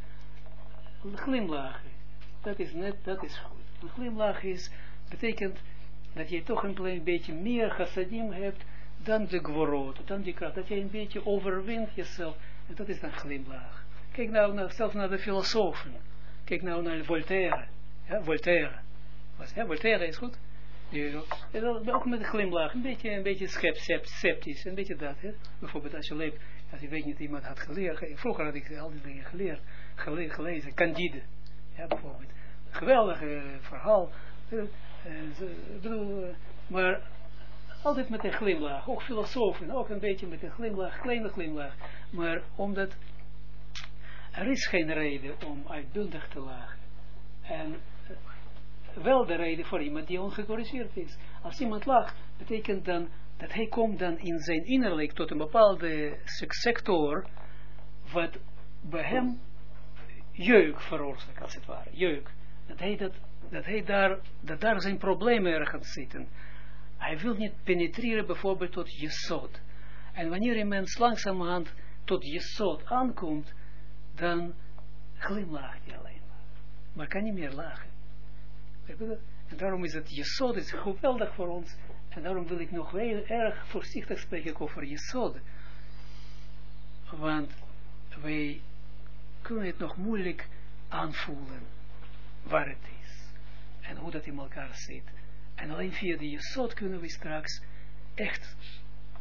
Glimlachen, dat is net, dat is goed. Een glimlach is, betekent dat je toch een klein beetje meer chassadim hebt dan de gworot, dan die kracht, dat je een beetje overwint jezelf, en dat is dan glimlach. Kijk nou, nou zelfs naar de filosofen, kijk nou naar Voltaire, ja, Voltaire, ja, Voltaire is goed, ook met een glimlach, een beetje, een beetje sceptisch, een beetje dat, hè? bijvoorbeeld als je leeft, als je weet niet, iemand had geleerd, vroeger had ik al die dingen geleerd, gele, gelezen, Candide, ja, bijvoorbeeld, geweldig uh, verhaal, uh, uh, maar altijd met een glimlach, ook filosofen, ook een beetje met een glimlach, kleine glimlach, maar omdat er is geen reden om uitbundig te lachen. En wel de reden voor iemand die ongecorrigeerd is. Als iemand lacht, betekent dan dat hij komt dan in zijn innerlijk tot een bepaalde sector, wat bij hem jeuk veroorzaakt, als het ware, jeuk. Dat hij, dat, dat hij daar, dat daar zijn problemen ergens zitten. Hij wil niet penetreren bijvoorbeeld tot Jesod. En wanneer een mens langzamerhand tot Jesod aankomt, dan glimlacht hij alleen maar. Maar kan niet meer lachen. En daarom is het Jesod is geweldig voor ons. En daarom wil ik nog heel erg voorzichtig spreken over Jesod. Want wij kunnen het nog moeilijk aanvoelen waar het is. En hoe dat in elkaar zit. En alleen via die Jesod kunnen we straks echt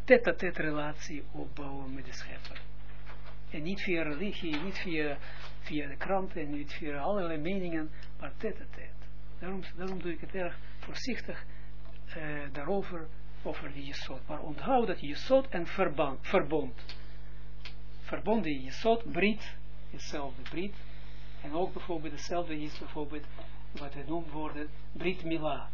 tête-à-tête relatie opbouwen met de schepper. En niet via religie, niet via, via de kranten, niet via allerlei meningen, maar tête-à-tête. Daarom, daarom doe ik het erg voorzichtig uh, daarover, over die jesot. Maar onthoud dat jesot en verbond. Verbond die jesot, brit, hetzelfde brit. En ook bijvoorbeeld hetzelfde is bijvoorbeeld wat we noemen worden brit mila.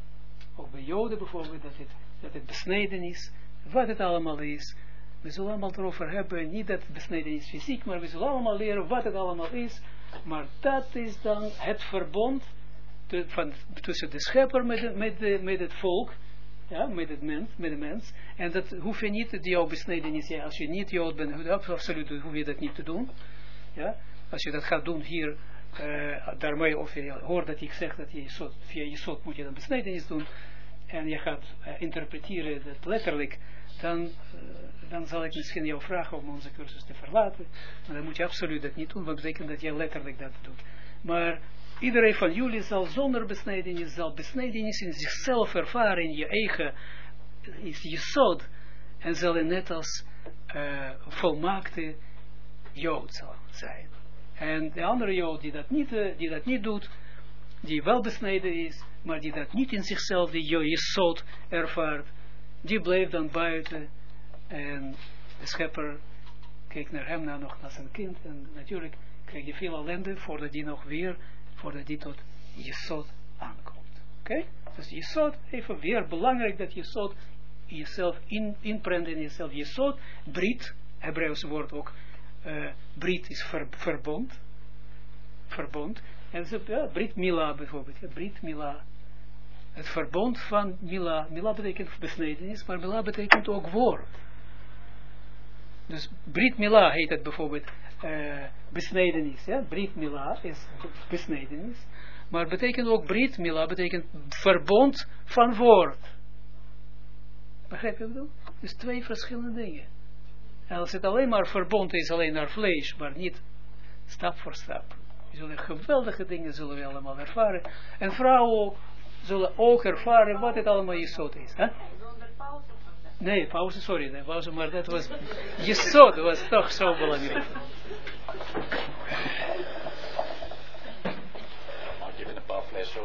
Ook bij joden bijvoorbeeld dat het, dat het besneden is. Wat het allemaal is. We zullen allemaal erover hebben, niet dat besneden is fysiek, maar we zullen allemaal leren wat het allemaal is. Maar dat is dan het verbond van, tussen de schepper met, met, met het volk, ja, met het mens, met de mens. En dat hoef je niet, jouw besneden Ja, als je niet jood bent, absoluut hoef je dat niet te doen. Ja, als je dat gaat doen hier, uh, daarmee, of je hoort dat ik zeg dat je via je zot moet je dan besnedenis doen. En je gaat uh, interpreteren dat letterlijk, dan, uh, dan zal ik misschien jou vragen om onze cursus te verlaten. Maar dan moet je absoluut dat niet doen, want dat betekent dat je letterlijk dat doet. Maar Iedereen van jullie zal zonder besnijdenis, zal besnijdenis in zichzelf ervaren, in je eigen, is je zod. En zal net als uh, volmaakte Jood zijn. En de andere Jood die dat niet, uh, die dat niet doet, die wel besneden is, maar die dat niet in zichzelf, die je zod ervaart, die blijft dan buiten. En de schepper kijkt naar hem nou nog als een kind. En natuurlijk krijg je veel ellende voordat hij nog weer voordat die tot Jesod aankomt. Oké? Okay? Dus Jesod, even weer belangrijk dat Jesod jezelf in, inprent in jezelf. Jesod, Brit, Hebreeuws woord ook, uh, Brit is ver, verbond, verbond. En ze, ja, Brit Mila bijvoorbeeld, ja, Brit Mila. het verbond van Mila. Mila betekent besnedenis, maar Mila betekent ook woord. Dus Brit Mila heet het bijvoorbeeld uh, besnedenis. Ja? Brit Mila is besnedenis. Maar betekent ook Brit Mila, betekent verbond van woord. Begrijp je wat ik bedoel? Dus twee verschillende dingen. En als het alleen maar verbond is, alleen naar vlees, maar niet stap voor stap. We zullen geweldige dingen zullen we allemaal ervaren. En vrouwen zullen ook ervaren wat het allemaal is. Hè? Nee, pauze, sorry, nee, pauze, maar dat was, jesot was toch zo belangrijk. Maak een paar flessen.